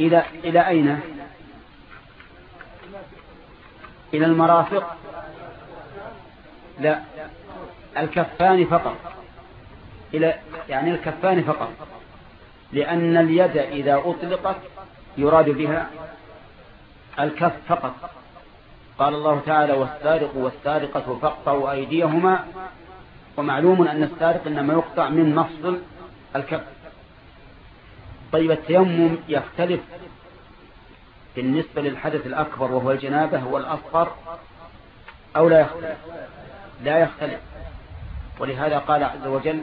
إلى إلى أين؟ إلى المرافق. لا. الكفان فقط. إلى يعني الكفان فقط. لأن اليد إذا أطلقت يراد بها الكف فقط. قال الله تعالى والسارق والسارقة فاقطعوا أيديهما. ومعلوم أن السارق إنما يقطع من مفصل الكف. طيب التيمم يختلف بالنسبة للحدث الأكبر وهو الجنابة والأصغر أو لا يختلف؟ لا يختلف. ولهذا قال عز وجل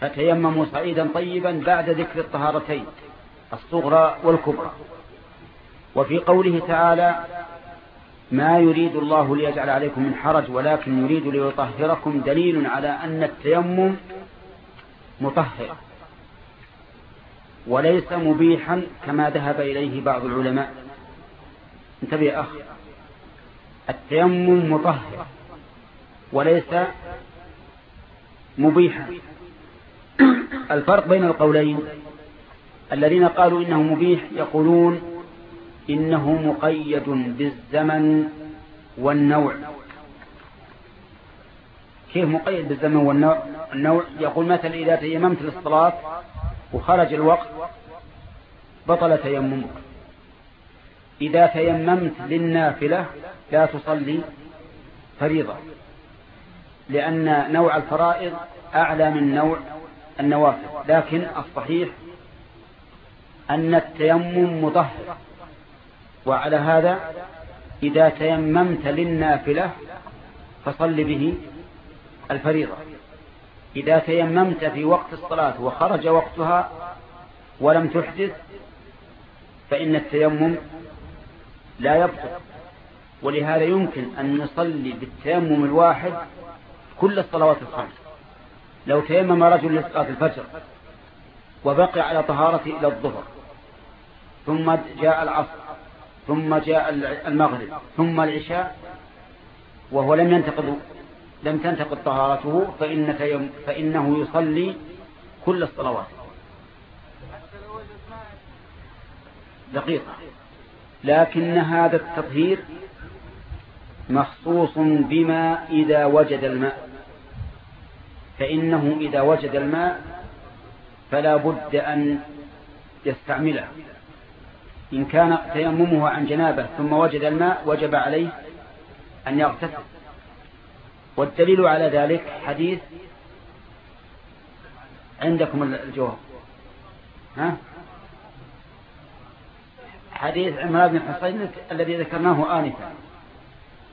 فتيمموا صعيدا طيبا بعد ذكر الطهارتين الصغرى والكبرى. وفي قوله تعالى ما يريد الله ليجعل عليكم من حرج ولكن يريد ليطهركم دليل على أن التيمم مطهر وليس مبيحا كما ذهب إليه بعض العلماء. انتبه يا أخ التيمم مطهر. وليس مبيحا. الفرق بين القولين. الذين قالوا إنه مبيح يقولون إنه مقيد بالزمن والنوع. كيف مقيد بالزمن والنوع؟ النوع يقول مثلا إذا تيممت للصلاة وخرج الوقت بطل تيممك. إذا تيممت للنافلة لا تصلي فريضة. لأن نوع الفرائض أعلى من نوع النوافل. لكن الصحيح أن التيمم مطهر. وعلى هذا إذا تيممت للنافلة فصل به الفريضة. إذا تيممت في وقت الصلاة وخرج وقتها ولم تحدث فإن التيمم لا يبطل. ولهذا يمكن أن نصلي بالتيمم الواحد كل الصلوات الخمس. لو تيمم رجل لصلاة الفجر وبقي على طهارته إلى الظهر ثم جاء العصر ثم جاء المغرب ثم العشاء وهو لم ينتقض لم تنتقض طهارته فإن فإنه يصلي كل الصلوات. دقيقة. لكن هذا التطهير مخصوص بما إذا وجد الماء. فإنه إذا وجد الماء فلا بد أن يستعمله. إن كان تيممه عن جنابة ثم وجد الماء وجب عليه أن يغتسل. والدليل على ذلك حديث عندكم الجواب. ها؟ حديث عمران بن حصين الذي ذكرناه آنفا.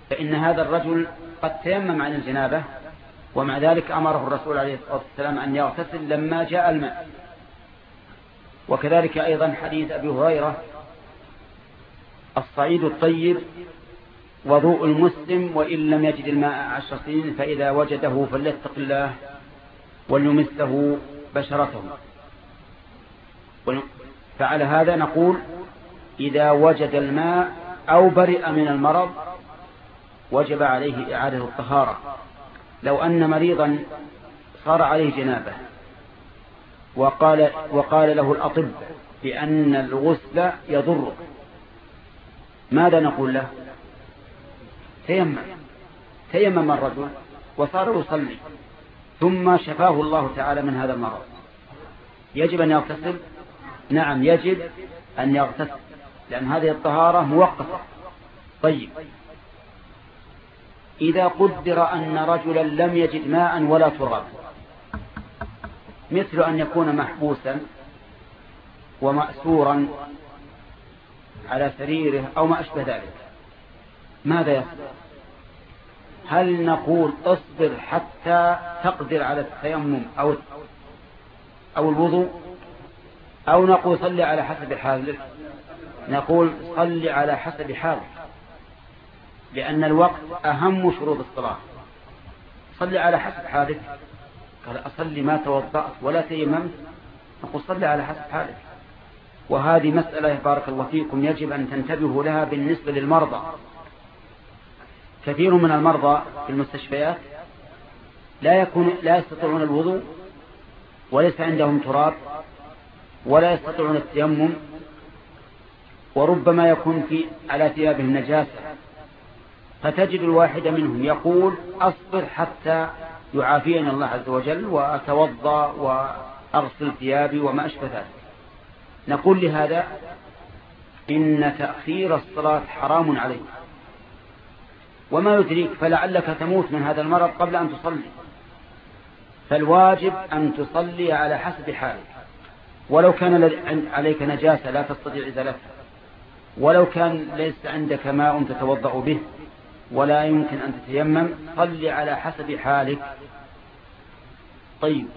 فإن هذا الرجل قد تيمم عن الجنابة ومع ذلك أمره الرسول عليه الصلاة والسلام أن يغتسل لما جاء الماء. وكذلك أيضا حديث أبي هريرة الصعيد الطيب وضوء المسلم وإن لم يجد الماء عشر سنين فإذا وجده فليتق الله وليمسه بشرته. فعلى هذا نقول إذا وجد الماء أو برئ من المرض وجب عليه إعادة الطهارة. لو أن مريضا صار عليه جنابة وقال, وقال له الأطباء بأن الغسل يضر ماذا نقول له؟ تيمم تيمم الرجل وصار يصلي ثم شفاه الله تعالى من هذا المرض. يجب أن يغتسل؟ نعم يجب أن يغتسل لأن هذه الطهارة موقفة. طيب إذا قدر أن رجلا لم يجد ماء ولا تراب مثل أن يكون محبوسا ومأسورا على سريره أو ما أشبه ذلك. ماذا يصبر هل نقول اصبر حتى تقدر على التيمم أو أو الوضوء؟ أو نقول صلي على حسب حالك. نقول صلي على حسب حالك. لأن الوقت أهم شروط الصلاة. صلي على حسب حالك. قال أصلي ما توضأت ولا تيممت. نقول صلي على حسب حالك. وهذه مسألة بارك الله فيكم يجب أن تنتبهوا لها بالنسبة للمرضى. كثير من المرضى في المستشفيات لا يكون لا يستطيعون الوضوء وليس عندهم تراب ولا يستطيعون التيمم وربما يكون في على ثيابهم نجاسة. فتجد الواحد منهم يقول أصبر حتى يعافيني الله عز وجل وأتوضأ وأغسل ثيابي وما أشبه ذلك. نقول لهذا إن تأخير الصلاة حرام عليك. وما يدريك فلعلك تموت من هذا المرض قبل أن تصلي. فالواجب أن تصلي على حسب حالك. ولو كان عليك نجاسة لا تستطيع إزالتها. ولو كان ليس عندك ماء تتوضأ به ولا يمكن أن تتيمم صل على حسب حالك. طيب.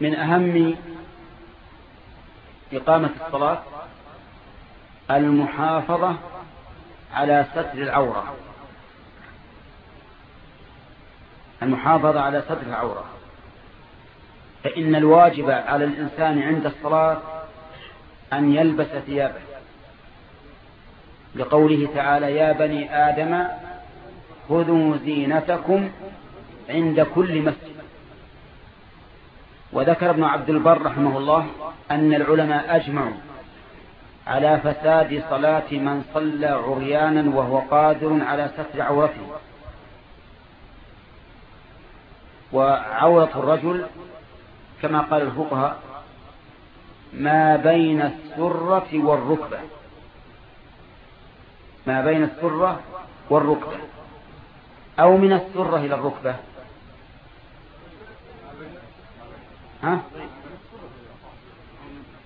من أهم إقامة الصلاة المحافظة على ستر العورة. المحافظة على ستر العورة. فإن الواجب على الإنسان عند الصلاة أن يلبس ثيابه. لقوله تعالى يا بني آدم خذوا زينتكم عند كل مسجد. وذكر ابن عبد البر رحمه الله أن العلماء أجمعوا على فساد صلاة من صلى عريانا وهو قادر على ستر عورته. وعورة الرجل كما قال الفقهاء ما بين السرة والركبة. ما بين السرة والركبة. أو من السرة إلى الركبة. ها؟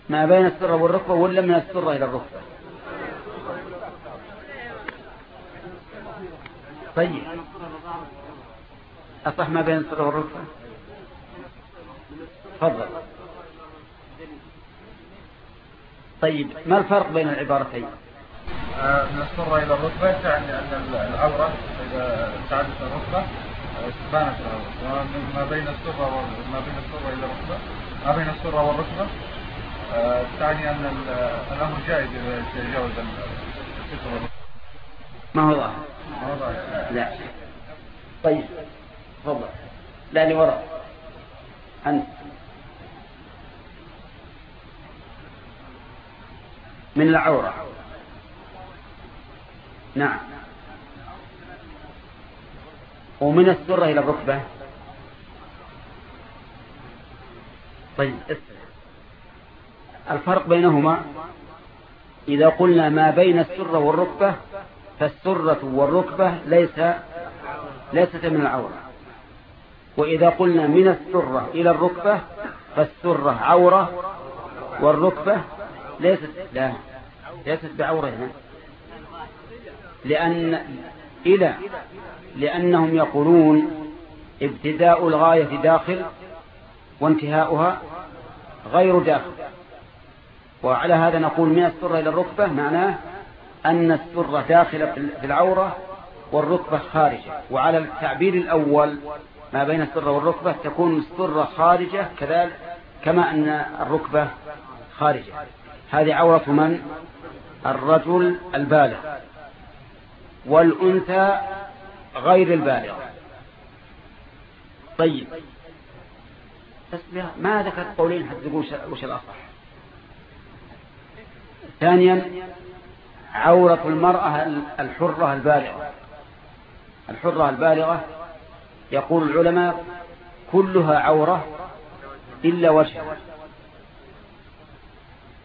ما بين السرة والركبة ولا من السرة إلى الركبة. طيب. أصح ما بين السرة والركبة؟ تفضل. طيب ما الفرق بين العبارتين؟ من السرة إلى الركبة تعني أن العورة إذا تعدت الركبة بانت العورة. ما بين السرة ما بين السرة إلى الركبة ما بين السرة والركبة آه، تعني أن الأمر جائز إذا تجاوز الستر ما هو ظاهر؟ ما هو ظاهر. لا. طيب تفضل. لا لوراء أنت. من العورة. ومن السرة إلى الركبة؟ طيب الفرق بينهما؟ إذا قلنا ما بين السرة والركبة فالسرة والركبة ليس ليست من العورة. وإذا قلنا من السرة إلى الركبة فالسرة عورة والركبة ليست لا ليست بعورة هنا. لأن إلى لأنهم يقولون ابتداء الغاية داخل وانتهاؤها غير داخل. وعلى هذا نقول من السرة إلى الركبة معناه أن السرة داخلة في العورة والركبة خارجة. وعلى التعبير الأول ما بين السرة والركبة تكون السرة خارجة كذلك كما أن الركبة خارجة. هذه عورة من؟ الرجل البالغ. والأنثى غير البالغ. طيب. ما ذكرت قولين حتى تقول وش الأصح؟ ثانيا عورة المرأة الحرة البالغة. الحرة البالغة يقول العلماء كلها عورة إلا وجهها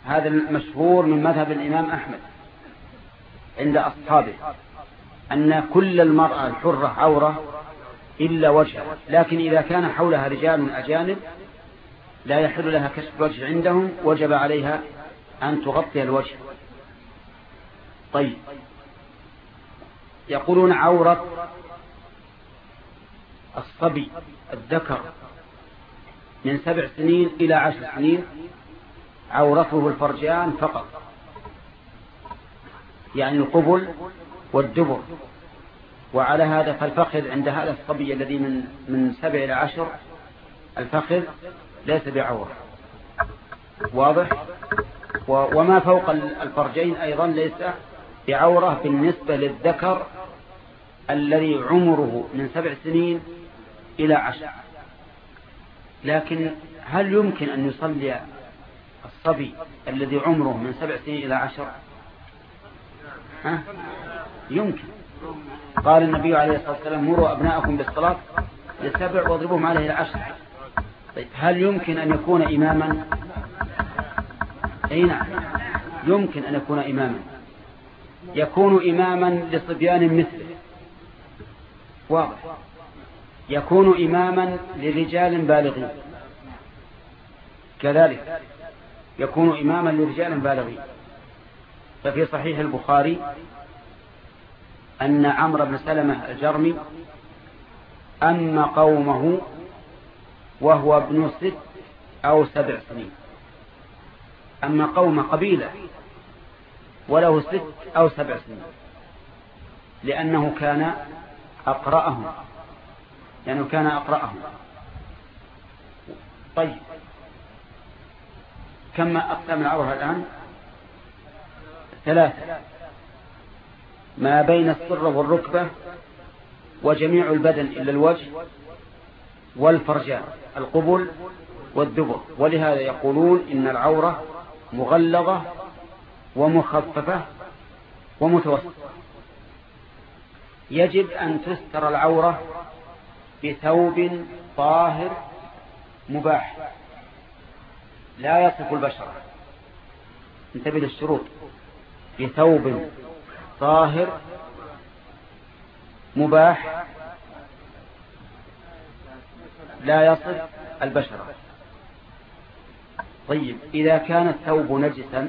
هذا المشهور من مذهب الإمام أحمد عند أصحابه. أن كل المرأة الحرة عورة إلا وجهها. لكن إذا كان حولها رجال أجانب لا يحل لها كشف الوجه عندهم وجب عليها أن تغطي الوجه. طيب. يقولون عورة الصبي الذكر من سبع سنين إلى عشر سنين عورته الفرجان فقط. يعني القبل والدبر. وعلى هذا فالفخذ عند هذا الصبي الذي من من سبع إلى عشر الفخذ ليس بعورة واضح؟ وما فوق الفرجين أيضا ليس بعورة بالنسبة للذكر الذي عمره من سبع سنين إلى عشر. لكن هل يمكن أن يصلي الصبي الذي عمره من سبع سنين إلى عشر؟ ها؟ يمكن. قال النبي عليه الصلاة والسلام مروا أبناءكم بالصلاة لسبع واضربوهم عليه إلى عشر طيب هل يمكن أن يكون إماما؟ أي نعم يمكن أن يكون إماما. يكون إماما لصبيان مثله. واضح. يكون إماما لرجال بالغين. كذلك يكون إماما لرجال بالغين. ففي صحيح البخاري أن عمرو بن سلمة الجرمي أما قومه وهو ابن ست أو سبع سنين. أما قوم قبيلة وله ست أو سبع سنين لأنه كان أقرأهم لأنه كان أقرأهم. طيب كم أقسام العورة الآن؟ ثلاثة. ما بين السر والركبة وجميع البدن إلا الوجه والفرجان القبل والدبر. ولهذا يقولون إن العورة مغلظة ومخففة ومتوسطة. يجب أن تستر العورة بثوب طاهر مباح. لا يصف البشرة. انتبه للشروط. بثوب طاهر مباح لا يصف البشرة. طيب إذا كان الثوب نجسا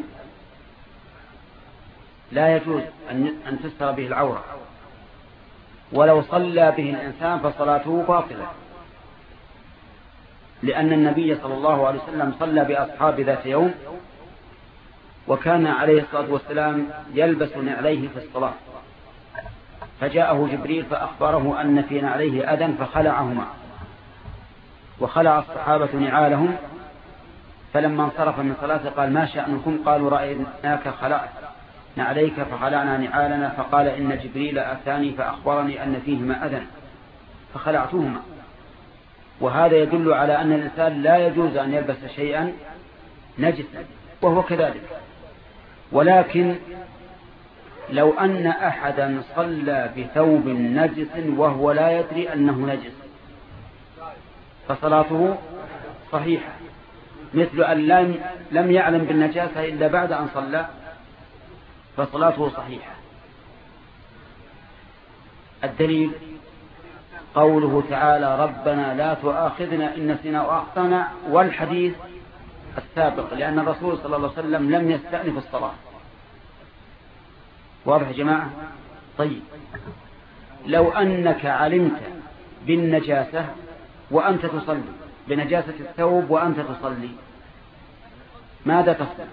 لا يجوز أن تستر به العورة. ولو صلى به الإنسان فصلاته باطلة. لأن النبي صلى الله عليه وسلم صلى بأصحاب ذات يوم وكان عليه الصلاة والسلام يلبس نعليه في الصلاة. فجاءه جبريل فأخبره أن في نعليه أذى فخلعهما. وخلع الصحابة نعالهم. فلما انصرف من صلاته قال ما شأنكم؟ قالوا رأيناك خلعت. نعليك فخلعنا نعالنا. فقال إن جبريل أتاني فأخبرني أن فيهما أذى فخلعتهما. وهذا يدل على أن الإنسان لا يجوز أن يلبس شيئا نجسا وهو كذلك. ولكن لو أن أحدا صلى بثوب نجس وهو لا يدري أنه نجس فصلاته صحيحة. مثل أن لم, لم يعلم بالنجاسة إلا بعد أن صلى فصلاته صحيحة. الدليل قوله تعالى ربنا لا تؤاخذنا إن نسينا وأخطأنا والحديث السابق لأن الرسول صلى الله عليه وسلم لم يستأنف الصلاة. واضح يا جماعة؟ طيب. لو أنك علمت بالنجاسة وأنت تصلي بنجاسة الثوب وأنت تصلي ماذا تصل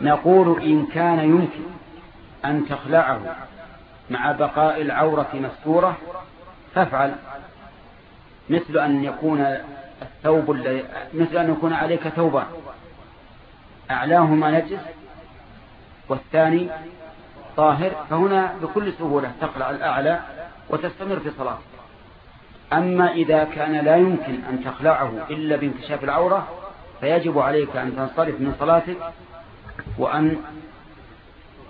نقول إن كان يمكن أن تخلعه مع بقاء العورة مستورة فافعل. مثل أن يكون الثوب مثل أن يكون عليك ثوبان أعلاهما نجس والثاني طاهر. فهنا بكل سهولة تقلع الأعلى وتستمر في صلاة. أما إذا كان لا يمكن أن تخلعه إلا بانكشاف العورة فيجب عليك أن تنصرف من صلاتك وأن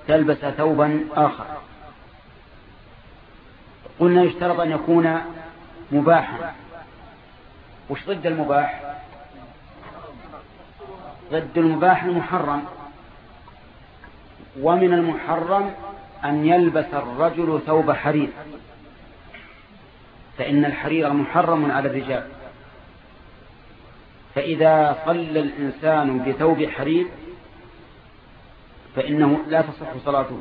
تلبس ثوبا آخر. قلنا يشترط أن يكون مباحا. وش ضد المباح؟ ضد المباح المحرم. ومن المحرم أن يلبس الرجل ثوب حرير. فإن الحرير محرم على الرجال. فإذا صلى الإنسان بثوب حرير فإنه لا تصح صلاته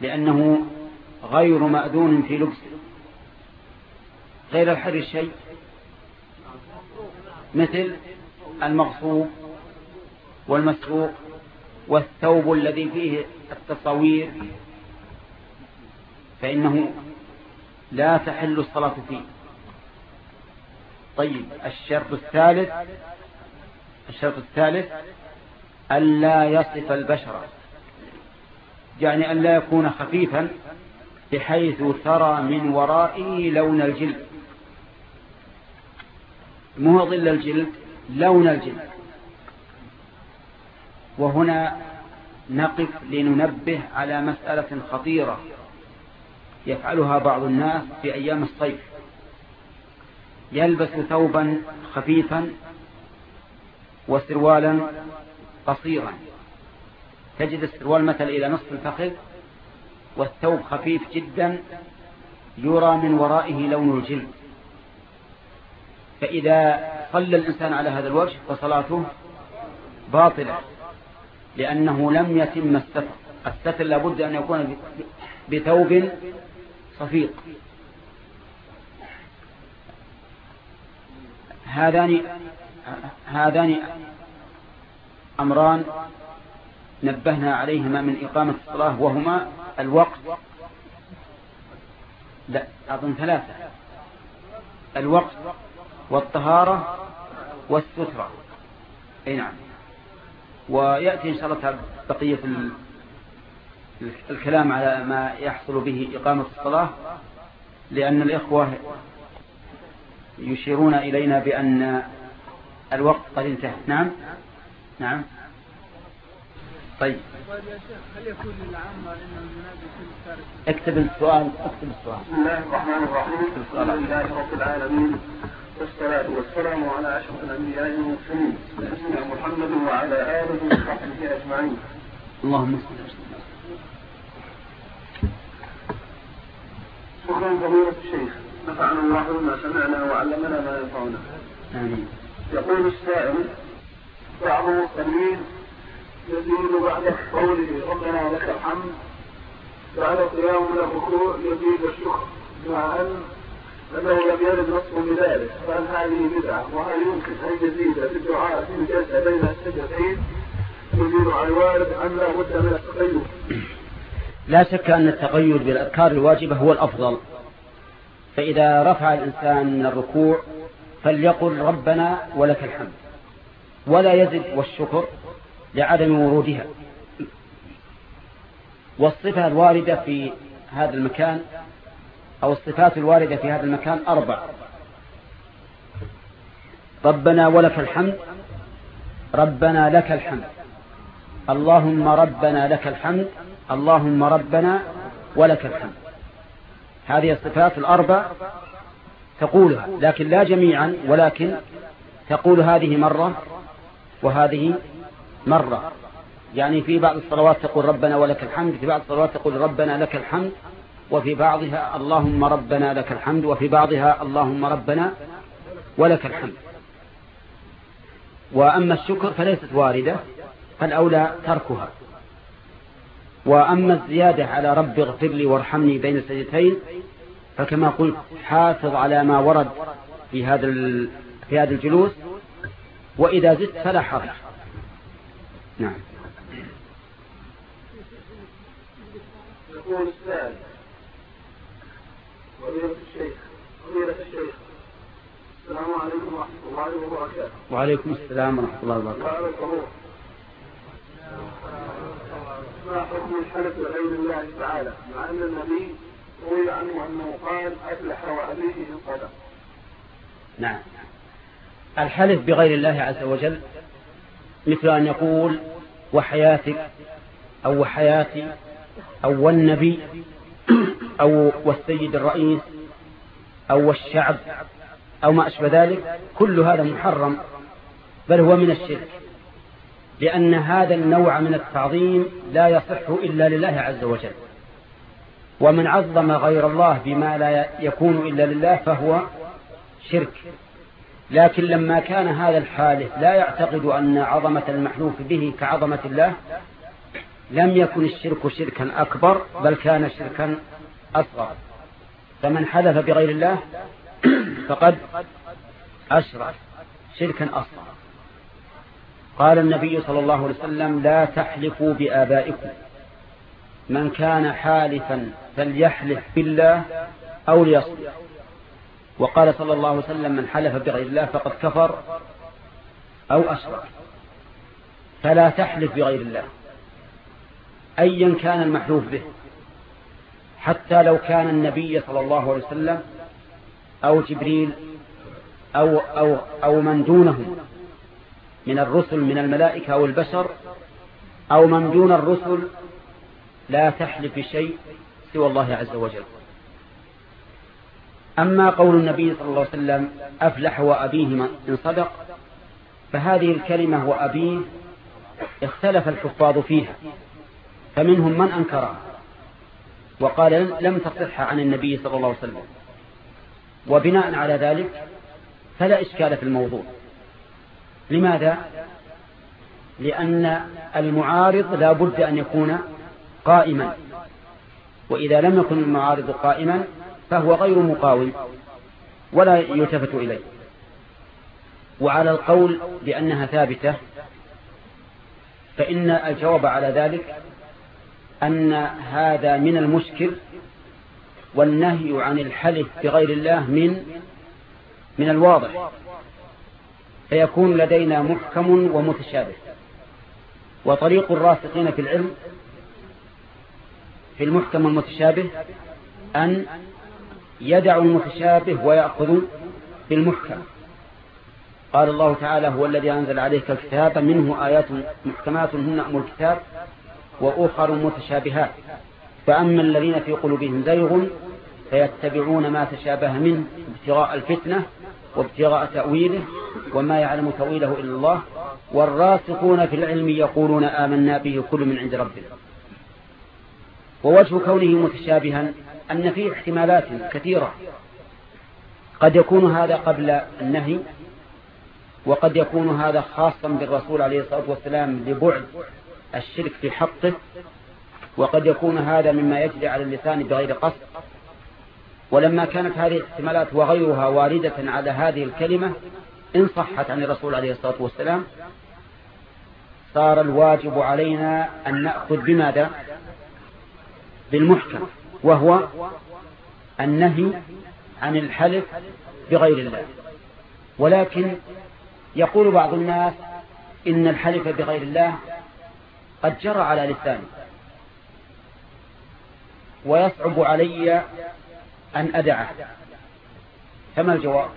لأنه غير مأذون في لبسه. غير الحر الشيء مثل المغصوب والمسروق والثوب الذي فيه التصاوير فإنه لا تحل الصلاة فيه. طيب الشرط الثالث الشرط الثالث ألا يصف البشرة يعني ألا يكون خفيفا بحيث ترى من ورائه لون الجلد. مو ظل الجلد لون الجلد. وهنا نقف لننبه على مسألة خطيرة يفعلها بعض الناس في أيام الصيف. يلبس ثوبا خفيفا وسروالا قصيرا. تجد السروال مثل إلى نصف الفخذ والثوب خفيف جدا يرى من ورائه لون الجلد. فإذا صلى الإنسان على هذا الوجه فصلاته باطلة لأنه لم يتم الستر. الستر لابد أن يكون بثوب صفيق. هذان هذان أمران نبهنا عليهما من إقامة الصلاة وهما الوقت. لا أظن ثلاثة. الوقت والطهارة والسترة. أي نعم. ويأتي إن شاء الله بقية الكلام على ما يحصل به إقامة الصلاة لأن الإخوة يشيرون إلينا بأن الوقت قد انتهى. نعم. نعم. طيب. اكتب السؤال اكتب السؤال. بسم الله الرحمن الرحيم. الحمد لله رب العالمين. والصلاة والسلام على أشرف الأنبياء والمرسلين سيدنا محمد وعلى آله وصحبه أجمعين. اللهم صل شكرا فضيلة الشيخ. نفعنا الله بما سمعنا وعلمنا ما ينفعنا. آمين. يقول السائل بعض المصلين يزيد بعد قوله ربنا لك الحمد بعد قيام الركوع يزيد الشكر. مع أن أنه لم يرد نص فهل هذه بدعة؟ وهل يمكن أن يزيد في الدعاء في الجلسة بين السجدتين يزيد الوارد لا بد من التقيد لا شك أن التقيد بالأذكار الواجبة هو الأفضل. فإذا رفع الإنسان من الركوع فليقل ربنا ولك الحمد. ولا يزد والشكر لعدم ورودها. والصفة الواردة في هذا المكان أو الصفات الواردة في هذا المكان أربع. ربنا ولك الحمد ربنا لك الحمد. اللهم ربنا لك الحمد اللهم ربنا ولك الحمد. هذه الصفات الأربع تقولها لكن لا جميعا ولكن تقول هذه مرة وهذه مرة. يعني في بعض الصلوات تقول ربنا ولك الحمد في بعض الصلوات تقول ربنا لك الحمد وفي بعضها اللهم ربنا لك الحمد وفي بعضها اللهم ربنا ولك الحمد. وأما الشكر فليست واردة فالأولى تركها. وأما الزيادة على رب اغفر لي وارحمني بين السجدتين فكما قلت حافظ على ما ورد في هذا في هذا الجلوس. وإذا زدت فلا حرج. نعم. يقول السائل فضيلة الشيخ فضيلة الشيخ. السلام عليكم ورحمة الله وبركاته. وعليكم السلام ورحمة الله وبركاته. ما حكم الحلف بغير الله تعالى؟ مع أن النبي روي عنه أنه قال أفلح إن صدق نعم. الحلف بغير الله عز وجل مثل أن يقول وحياتك أو وحياتي أو والنبي أو والسيد الرئيس أو الشعب أو ما أشبه ذلك كل هذا محرم بل هو من الشرك لأن هذا النوع من التعظيم لا يصح إلا لله عز وجل. ومن عظم غير الله بما لا يكون إلا لله فهو شرك. لكن لما كان هذا الحالف لا يعتقد أن عظمة المحلوف به كعظمة الله لم يكن الشرك شركا أكبر بل كان شركا أصغر. فمن حلف بغير الله فقد أشرك شركا أصغر. قال النبي صلى الله عليه وسلم لا تحلفوا بآبائكم. من كان حالفا فليحلف بالله أو ليصلح. وقال صلى الله عليه وسلم من حلف بغير الله فقد كفر أو أشرك. فلا تحلف بغير الله. أيا كان المحلوف به. حتى لو كان النبي صلى الله عليه وسلم أو جبريل أو, أو, أو من دونه من الرسل من الملائكة أو البشر أو من دون الرسل لا تحلف بشيء سوى الله عز وجل. أما قول النبي صلى الله عليه وسلم أفلح وأبيه إن صدق فهذه الكلمة وأبيه اختلف الحفاظ فيها فمنهم من أنكرها. وقال لم تصح عن النبي صلى الله عليه وسلم. وبناء على ذلك فلا إشكال في الموضوع. لماذا؟ لأن المعارض لا بد أن يكون قائما. وإذا لم يكن المعارض قائما فهو غير مقاوم ولا يلتفت إليه. وعلى القول بأنها ثابتة فإن الجواب على ذلك أن هذا من المشكل والنهي عن الحلف بغير الله من من الواضح. فيكون لدينا محكم ومتشابه. وطريق الراسخين في العلم في المحكم والمتشابه أن يدعوا المتشابه ويأخذوا بالمحكم. قال الله تعالى هو الذي أنزل عليك الكتاب منه آيات محكمات هن أم الكتاب وأخر متشابهات. فأما الذين في قلوبهم زيغ فيتبعون ما تشابه منه ابتغاء الفتنة وابتغاء تأويله وما يعلم تأويله إلا الله. والراسخون في العلم يقولون آمنا به كل من عند ربنا. ووجه كونه متشابها أن فيه احتمالات كثيرة. قد يكون هذا قبل النهي وقد يكون هذا خاصا بالرسول عليه الصلاة والسلام لبعد الشرك في حقه وقد يكون هذا مما يجري على اللسان بغير قصد. ولما كانت هذه الاحتمالات وغيرها واردة على هذه الكلمة إن صحت عن الرسول عليه الصلاة والسلام صار الواجب علينا أن نأخذ بماذا؟ بالمحكم وهو النهي عن الحلف بغير الله. ولكن يقول بعض الناس إن الحلف بغير الله قد جرى على لساني. ويصعب علي أن أدعه. فما الجواب؟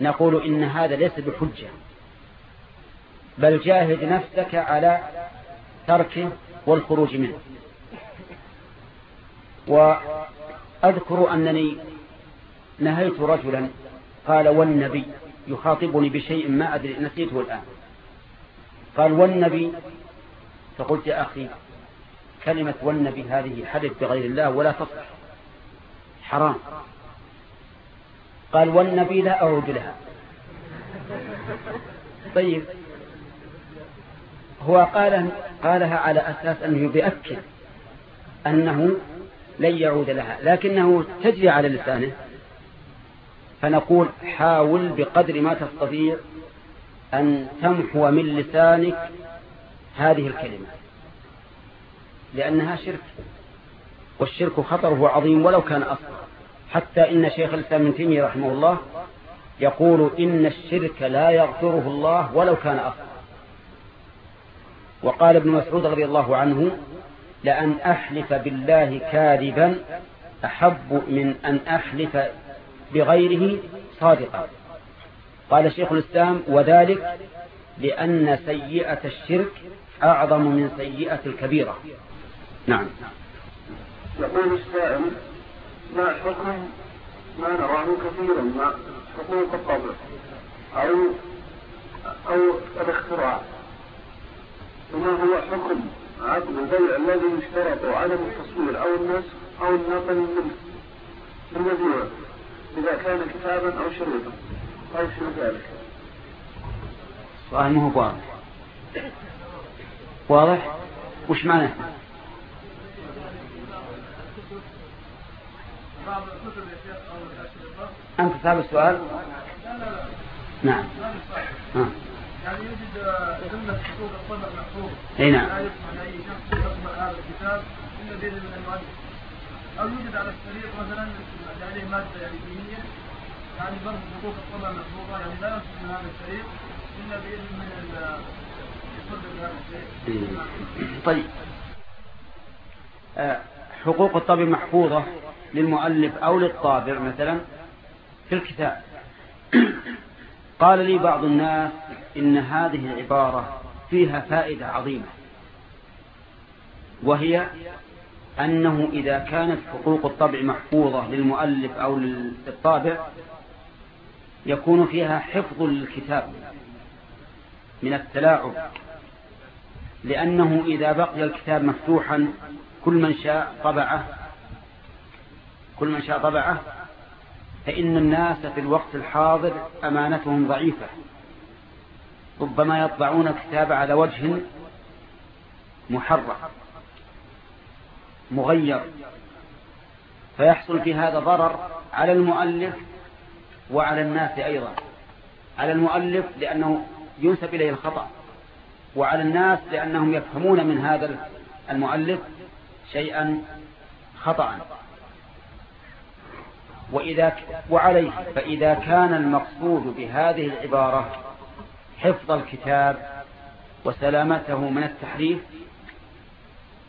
نقول إن هذا ليس بحجة. بل جاهد نفسك على تركه والخروج منه. وأذكر أنني نهيت رجلا قال والنبي يخاطبني بشيء ما أدري نسيته الآن. قال والنبي فقلت يا أخي كلمة والنبي هذه حدث بغير الله ولا تصح حرام. قال والنبي لا أعود لها. طيب هو قال قالها على أساس أنه بأكد أنه لن يعود لها لكنه تجري على لسانه فنقول حاول بقدر ما تستطيع أن تمحو من لسانك هذه الكلمة. لأنها شرك والشرك خطره عظيم ولو كان أصغر. حتى إن شيخ الإسلام من تيمية رحمه الله يقول إن الشرك لا يغفره الله ولو كان أصغر. وقال ابن مسعود رضي الله عنه لأن أحلف بالله كاذبا أحب من أن أحلف بغيره صادقا. قال شيخ الإسلام وذلك لأن سيئة الشرك أعظم من سيئة الكبيرة. نعم. يقول السائل ما حكم ما نراه كثيرا ما حقوق الطبع أو أو الاختراع؟ وما هو حكم عقد البيع الذي يشترط عدم التصوير أو النسخ أو النقل منه المبيع إذا كان كتابا أو شريطا. طيب شنو ذلك؟ سؤال ما هو واضح واضح؟ وش معناه؟ أنت صاحب السؤال؟ نعم. آه. يعني يوجد ضمن حقوق الطبع محفوظ أي نعم لا يسمح لأي شخص يقبل هذا الكتاب إلا بإذن من المؤلف أو يوجد على الشريط مثلا عليه مادة يعني دينية يعني برضه حقوق الطبع يعني لا من هذا إلا بإذن من طيب. آه، حقوق الطبع محفوظة للمؤلف أو للطابع مثلا في الكتاب. قال لي بعض الناس إن هذه العبارة فيها فائدة عظيمة وهي أنه إذا كانت حقوق الطبع محفوظة للمؤلف أو للطابع يكون فيها حفظ للكتاب من التلاعب. لأنه إذا بقي الكتاب مفتوحا كل من شاء طبعه كل من شاء طبعه فإن الناس في الوقت الحاضر أمانتهم ضعيفة. ربما يطبعون الكتاب على وجه محرف مغير. فيحصل في هذا ضرر على المؤلف وعلى الناس أيضا. على المؤلف لأنه ينسب إليه الخطأ. وعلى الناس لأنهم يفهمون من هذا المؤلف شيئا خطأ. وإذا وعليه فإذا كان المقصود بهذه العبارة حفظ الكتاب وسلامته من التحريف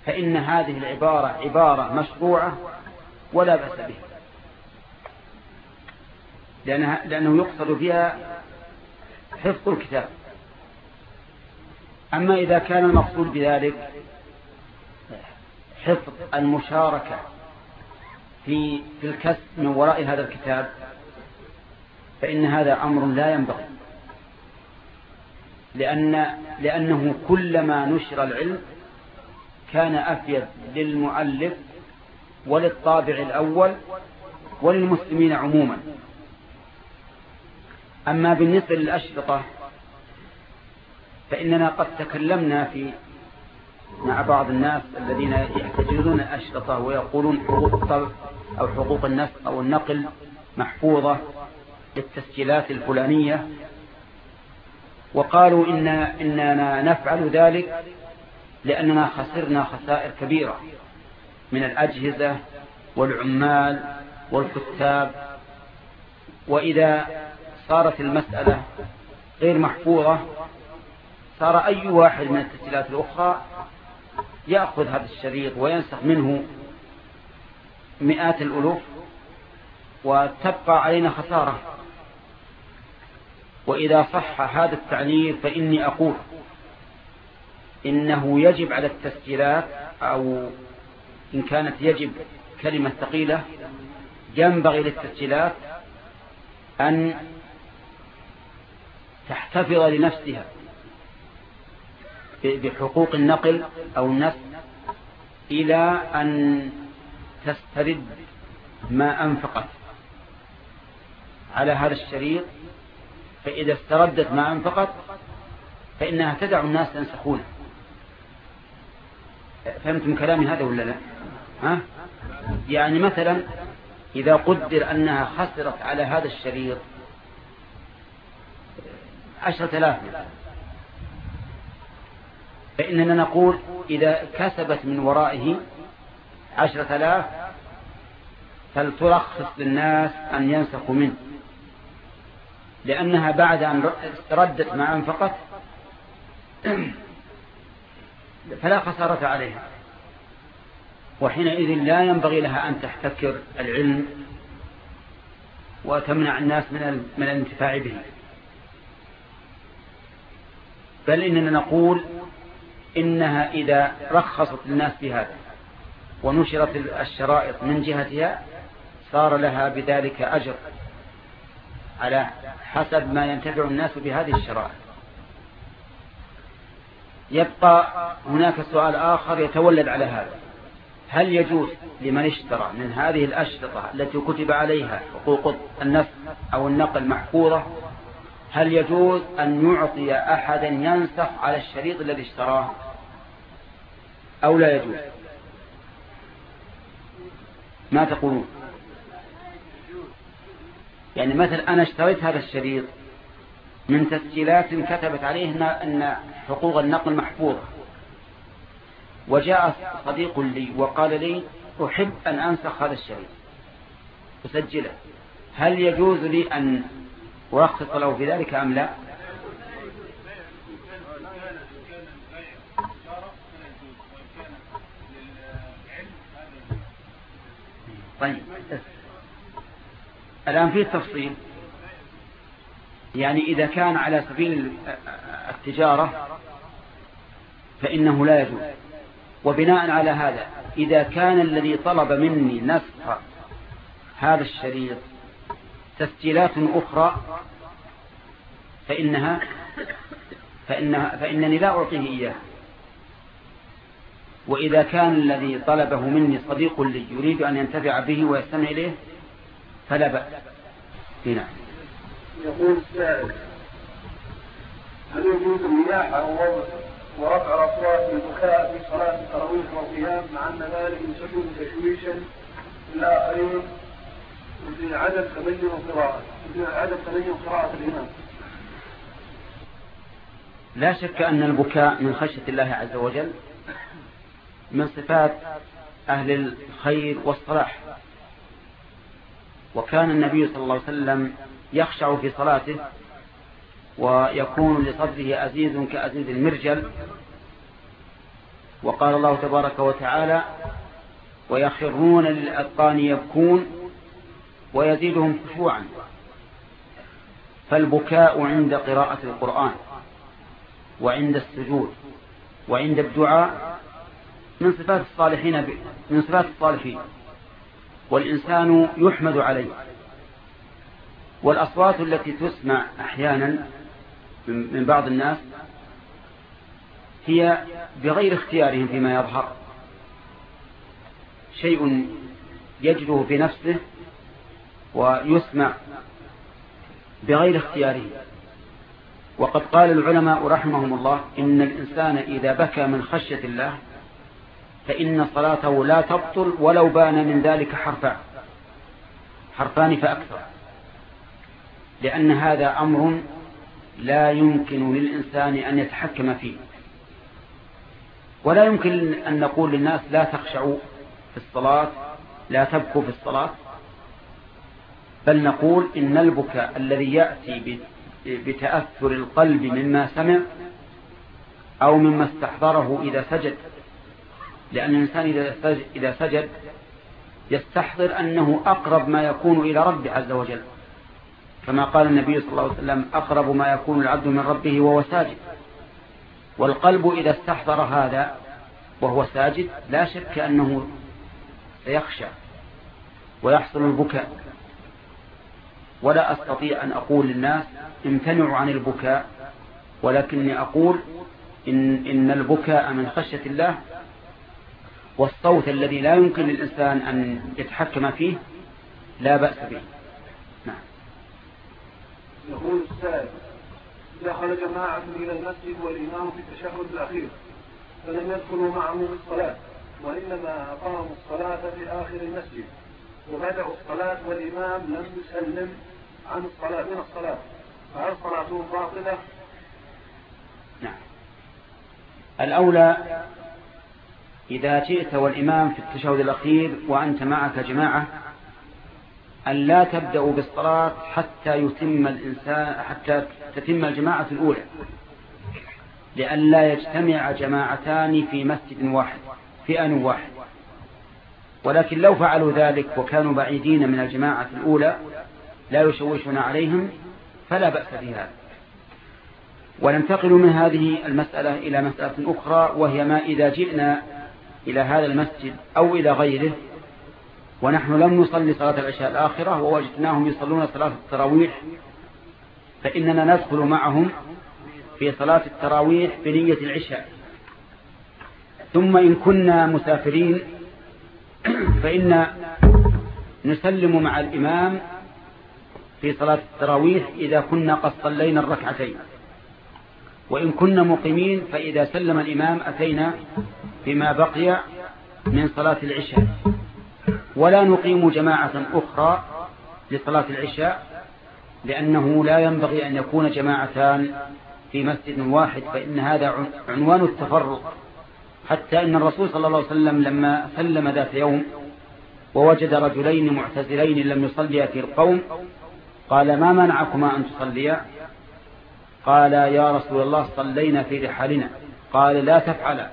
فإن هذه العبارة عبارة مشروعة ولا بأس بها. لأنها لأنه يقصد بها حفظ الكتاب. أما إذا كان المقصود بذلك حفظ المشاركة في في الكسب من وراء هذا الكتاب فإن هذا أمر لا ينبغي. لأن لأنه كلما نشر العلم كان أفيد للمؤلف وللطابع الأول وللمسلمين عموما. أما بالنسبة للأشرطة فإننا قد تكلمنا في مع بعض الناس الذين يحتجزون الأشرطة ويقولون حقوق الطبع أو حقوق النسق أو النقل محفوظة للتسجيلات الفلانية. وقالوا إن إننا نفعل ذلك لأننا خسرنا خسائر كبيرة من الأجهزة والعمال والكتاب. وإذا صارت المسألة غير محفوظة. صار أي واحد من التسجيلات الأخرى يأخذ هذا الشريط وينسخ منه مئات الألوف وتبقى علينا خسارة. وإذا صح هذا التعليل فإني أقول إنه يجب على التسجيلات أو إن كانت يجب كلمة ثقيلة ينبغي للتسجيلات أن تحتفظ لنفسها بحقوق النقل أو النفس إلى أن تسترد ما أنفقت. على هذا الشريط فإذا استردت ما أنفقت فإنها تدع الناس ينسخونه. فهمتم كلامي هذا ولا لا؟ ها؟ يعني مثلا إذا قدر أنها خسرت على هذا الشريط عشرة آلاف. فإننا نقول إذا كسبت من ورائه عشرة آلاف فلترخص للناس أن ينسخوا منه. لأنها بعد أن ردت ما أنفقت فلا خسارة عليها. وحينئذ لا ينبغي لها أن تحتكر العلم وتمنع الناس من من الانتفاع به. بل إننا نقول إنها إذا رخصت الناس بهذا ونشرت الشرائط من جهتها صار لها بذلك أجر على حسب ما ينتفع الناس بهذه الشرائط. يبقى هناك سؤال آخر يتولد على هذا. هل يجوز لمن اشترى من هذه الأشرطة التي كتب عليها حقوق النفس أو النقل محفوظة هل يجوز أن يعطي أحدا ينسخ على الشريط الذي اشتراه؟ أو لا يجوز؟ ما تقولون؟ يعني مثل أنا اشتريت هذا الشريط من تسجيلات كتبت عليه أن حقوق النقل محفوظة. وجاء صديق لي وقال لي أحب أن أنسخ هذا الشريط. أسجله. هل يجوز لي أن أرخص له في ذلك أم لا؟ طيب. الآن في التفصيل يعني إذا كان على سبيل التجارة فإنه لا يجوز. وبناء على هذا إذا كان الذي طلب مني نسخ هذا الشريط تسجيلات أخرى فإنها فإنها فإنني لا أعطيه إياه وإذا كان الذي طلبه مني صديق لي يريد أن ينتفع به ويستمع إليه فلا بأس. نعم. يقول السائل هل يجوز النياحة أو ورفع الأصوات بالبكاء في صلاة التراويح والقيام مع أن ذلك يسبب تشويشا للآخرين مثل عدم تبين عدم تبين قراءة الإمام. لا شك أن البكاء من خشية الله عز وجل من صفات أهل الخير والصلاح. وكان النبي صلى الله عليه وسلم يخشع في صلاته ويكون لصدره أزيز كأزيز المرجل. وقال الله تبارك وتعالى ويخرون للأذقان يبكون ويزيدهم خشوعا. فالبكاء عند قراءة القرآن وعند السجود وعند الدعاء من صفات الصالحين من صفات الصالحين. والإنسان يحمد عليه. والأصوات التي تسمع أحيانا من بعض الناس هي بغير اختيارهم فيما يظهر. شيء يجده في نفسه ويسمع بغير اختياره. وقد قال العلماء رحمهم الله إن الإنسان إذا بكى من خشية الله فإن صلاته لا تبطل ولو بان من ذلك حرفان. حرفان فأكثر. لأن هذا أمر لا يمكن للإنسان أن يتحكم فيه. ولا يمكن أن نقول للناس لا تخشعوا في الصلاة لا تبكوا في الصلاة. بل نقول إن البكاء الذي يأتي بتأثر القلب مما سمع أو مما استحضره إذا سجد. لأن الإنسان إذا سجد يستحضر أنه أقرب ما يكون إلى رب عز وجل. كما قال النبي صلى الله عليه وسلم أقرب ما يكون العبد من ربه وهو ساجد. والقلب إذا استحضر هذا وهو ساجد لا شك أنه سيخشى ويحصل البكاء. ولا أستطيع أن أقول للناس امتنعوا عن البكاء ولكني أقول إن, إن البكاء من خشية الله والصوت الذي لا يمكن للإنسان أن يتحكم فيه لا بأس به. نعم. يقول السائل دخل جماعة إلى المسجد والإمام في التشهد الأخير فلم يدخلوا معه الصلاة وإنما أقاموا الصلاة في آخر المسجد وبدأوا الصلاة والإمام لم يسلم عن الصلاة من الصلاة. فهل صلاتهم باطلة؟ نعم. الأولى إذا جئت والإمام في التشهد الأخير وأنت معك جماعة أن لا تبدأ بالصلاة حتى يتم الإنسان حتى تتم الجماعة الأولى. لأن لا يجتمع جماعتان في مسجد واحد في آن واحد. ولكن لو فعلوا ذلك وكانوا بعيدين من الجماعة الأولى لا يشوشون عليهم فلا بأس بهذا وننتقل من هذه المسألة إلى مسألة أخرى وهي ما إذا جئنا إلى هذا المسجد أو إلى غيره ونحن لم نصلي صلاة العشاء الآخرة ووجدناهم يصلون صلاة التراويح فإننا ندخل معهم في صلاة التراويح بنية العشاء. ثم إن كنا مسافرين فإن نسلم مع الإمام في صلاة التراويح إذا كنا قد صلينا الركعتين. وإن كنا مقيمين فإذا سلم الإمام أتينا بما بقي من صلاة العشاء. ولا نقيم جماعة أخرى لصلاة العشاء لأنه لا ينبغي أن يكون جماعتان في مسجد واحد فإن هذا عنوان التفرق. حتى إن الرسول صلى الله عليه وسلم لما سلم ذات يوم ووجد رجلين معتزلين لم يصليا في القوم قال ما منعكما أن تصليا؟ قال يا رسول الله صلينا في رحالنا قال لا تفعلا.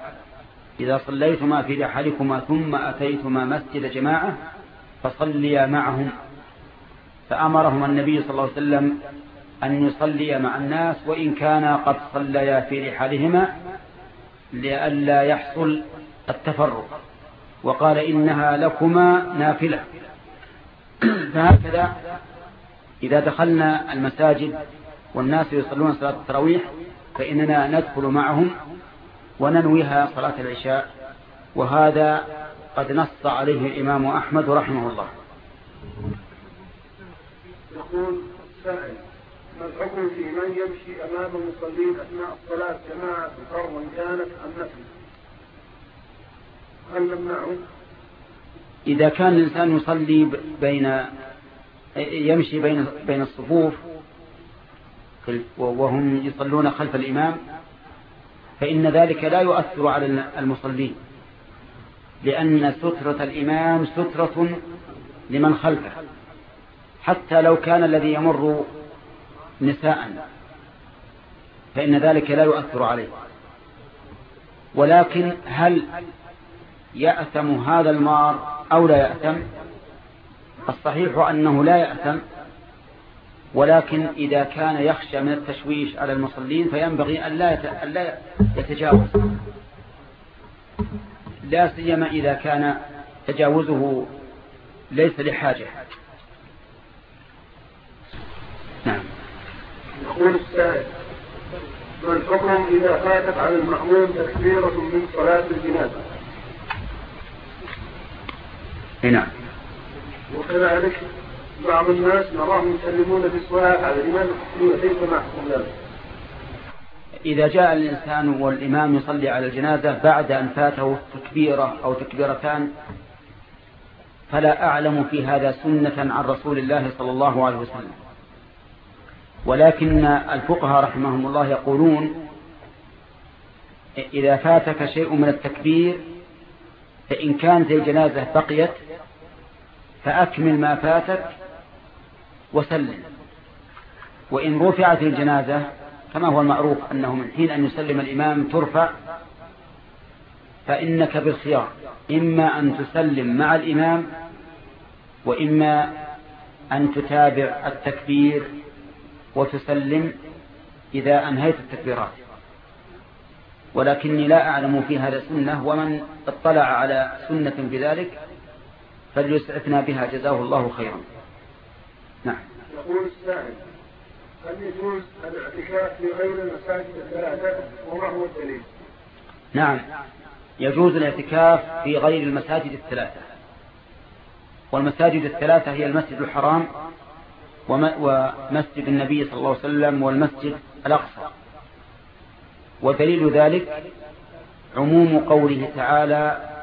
إذا صليتما في رحالكما ثم أتيتما مسجد جماعة فصليا معهم. فأمرهما النبي صلى الله عليه وسلم أن يصلي مع الناس وإن كانا قد صليا في رحالهما لئلا يحصل التفرق. وقال إنها لكما نافلة. فهكذا إذا دخلنا المساجد والناس يصلون صلاة التراويح فإننا ندخل معهم وننويها صلاة العشاء وهذا قد نص عليه الإمام أحمد رحمه الله. يقول السائل ما الحكم في من يمشي أمام المصلين أثناء الصلاة جماعة فرضا كانت أم نفل هل نمنعه إذا كان الإنسان يصلي بين يمشي بين بين الصفوف وهم يصلون خلف الإمام فإن ذلك لا يؤثر على المصلين لأن سترة الإمام سترة لمن خلفه حتى لو كان الذي يمر نساء فإن ذلك لا يؤثر عليه. ولكن هل يأثم هذا المار أو لا يأثم؟ الصحيح أنه لا يأثم ولكن إذا كان يخشى من التشويش على المصلين فينبغي أن لا يتجاوز. لا سيما إذا كان تجاوزه ليس لحاجة. نعم. يقول السائل ما الحكم إذا فاتت على المأموم تكبيرة من صلاة الجنازة؟ نعم. وكذلك بعض الناس نراهم يسلمون بالصلاة على الإمام كيف نحكم ذلك إذا جاء الإنسان والإمام يصلي على الجنازة بعد أن فاته تكبيرة أو تكبيرتان فلا أعلم في هذا سنة عن رسول الله صلى الله عليه وسلم. ولكن الفقهاء رحمهم الله يقولون إذا فاتك شيء من التكبير فإن كانت الجنازة بقيت فأكمل ما فاتك وسلم. وإن رفعت الجنازة كما هو المعروف أنه من حين أن يسلم الإمام ترفع فإنك بالخيار إما أن تسلم مع الإمام وإما أن تتابع التكبير وتسلم إذا أنهيت التكبيرات. ولكني لا أعلم في هذا سنة ومن اطلع على سنة بذلك فليسعفنا بها. جزاه الله خيرا. نعم. يقول السائل هل يجوز الاعتكاف في غير المساجد الثلاثة؟ وما هو الدليل؟ نعم. يجوز الاعتكاف في غير المساجد الثلاثة. والمساجد الثلاثة هي المسجد الحرام ومسجد النبي صلى الله عليه وسلم والمسجد الأقصى. ودليل ذلك عموم قوله تعالى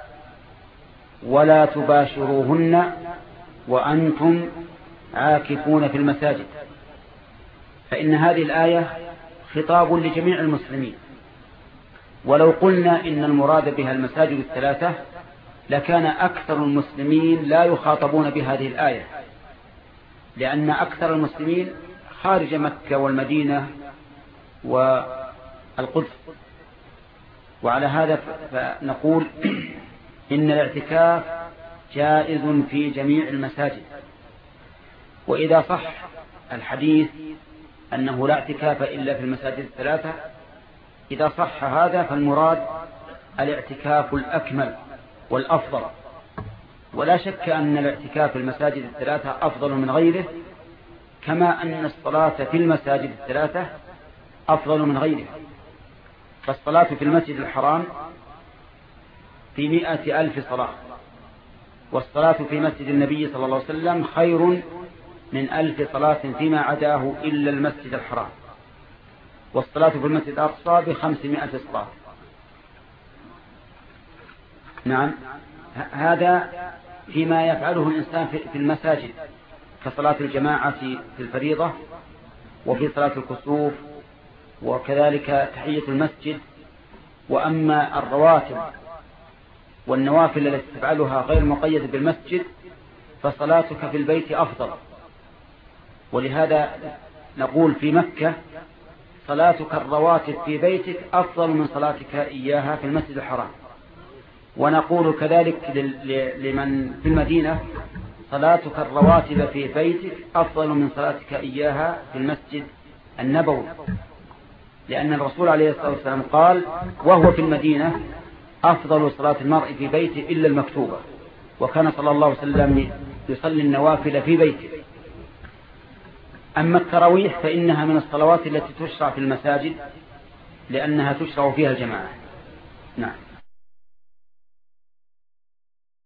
ولا تباشروهن وأنتم عاكفون في المساجد. فإن هذه الآية خطاب لجميع المسلمين. ولو قلنا إن المراد بها المساجد الثلاثة لكان أكثر المسلمين لا يخاطبون بهذه الآية. لأن أكثر المسلمين خارج مكة والمدينة والقدس. وعلى هذا فنقول إن الاعتكاف جائز في جميع المساجد. وإذا صح الحديث أنه لا اعتكاف إلا في المساجد الثلاثة إذا صح هذا فالمراد الاعتكاف الأكمل والأفضل. ولا شك أن الاعتكاف في المساجد الثلاثة أفضل من غيره كما أن الصلاة في المساجد الثلاثة أفضل من غيرها فالصلاة في المسجد الحرام في مئة ألف صلاة. والصلاة في مسجد النبي صلى الله عليه وسلم خير من ألف صلاة فيما عداه إلا المسجد الحرام. والصلاة في المسجد الأقصى بخمسمائة صلاة. نعم. هذا فيما يفعله الإنسان في المساجد كصلاة الجماعة في الفريضة وفي صلاة الكسوف وكذلك تحية المسجد. وأما الرواتب والنوافل التي تفعلها غير مقيدة بالمسجد فصلاتك في البيت أفضل. ولهذا نقول في مكة صلاتك الرواتب في بيتك أفضل من صلاتك إياها في المسجد الحرام. ونقول كذلك لمن في المدينة صلاتك الرواتب في بيتك أفضل من صلاتك إياها في المسجد النبوي. لأن الرسول عليه الصلاة والسلام قال وهو في المدينة أفضل صلاة المرء في بيته إلا المكتوبة. وكان صلى الله عليه وسلم يصلي النوافل في بيته. أما التراويح فإنها من الصلوات التي تشرع في المساجد لأنها تشرع فيها الجماعة. نعم.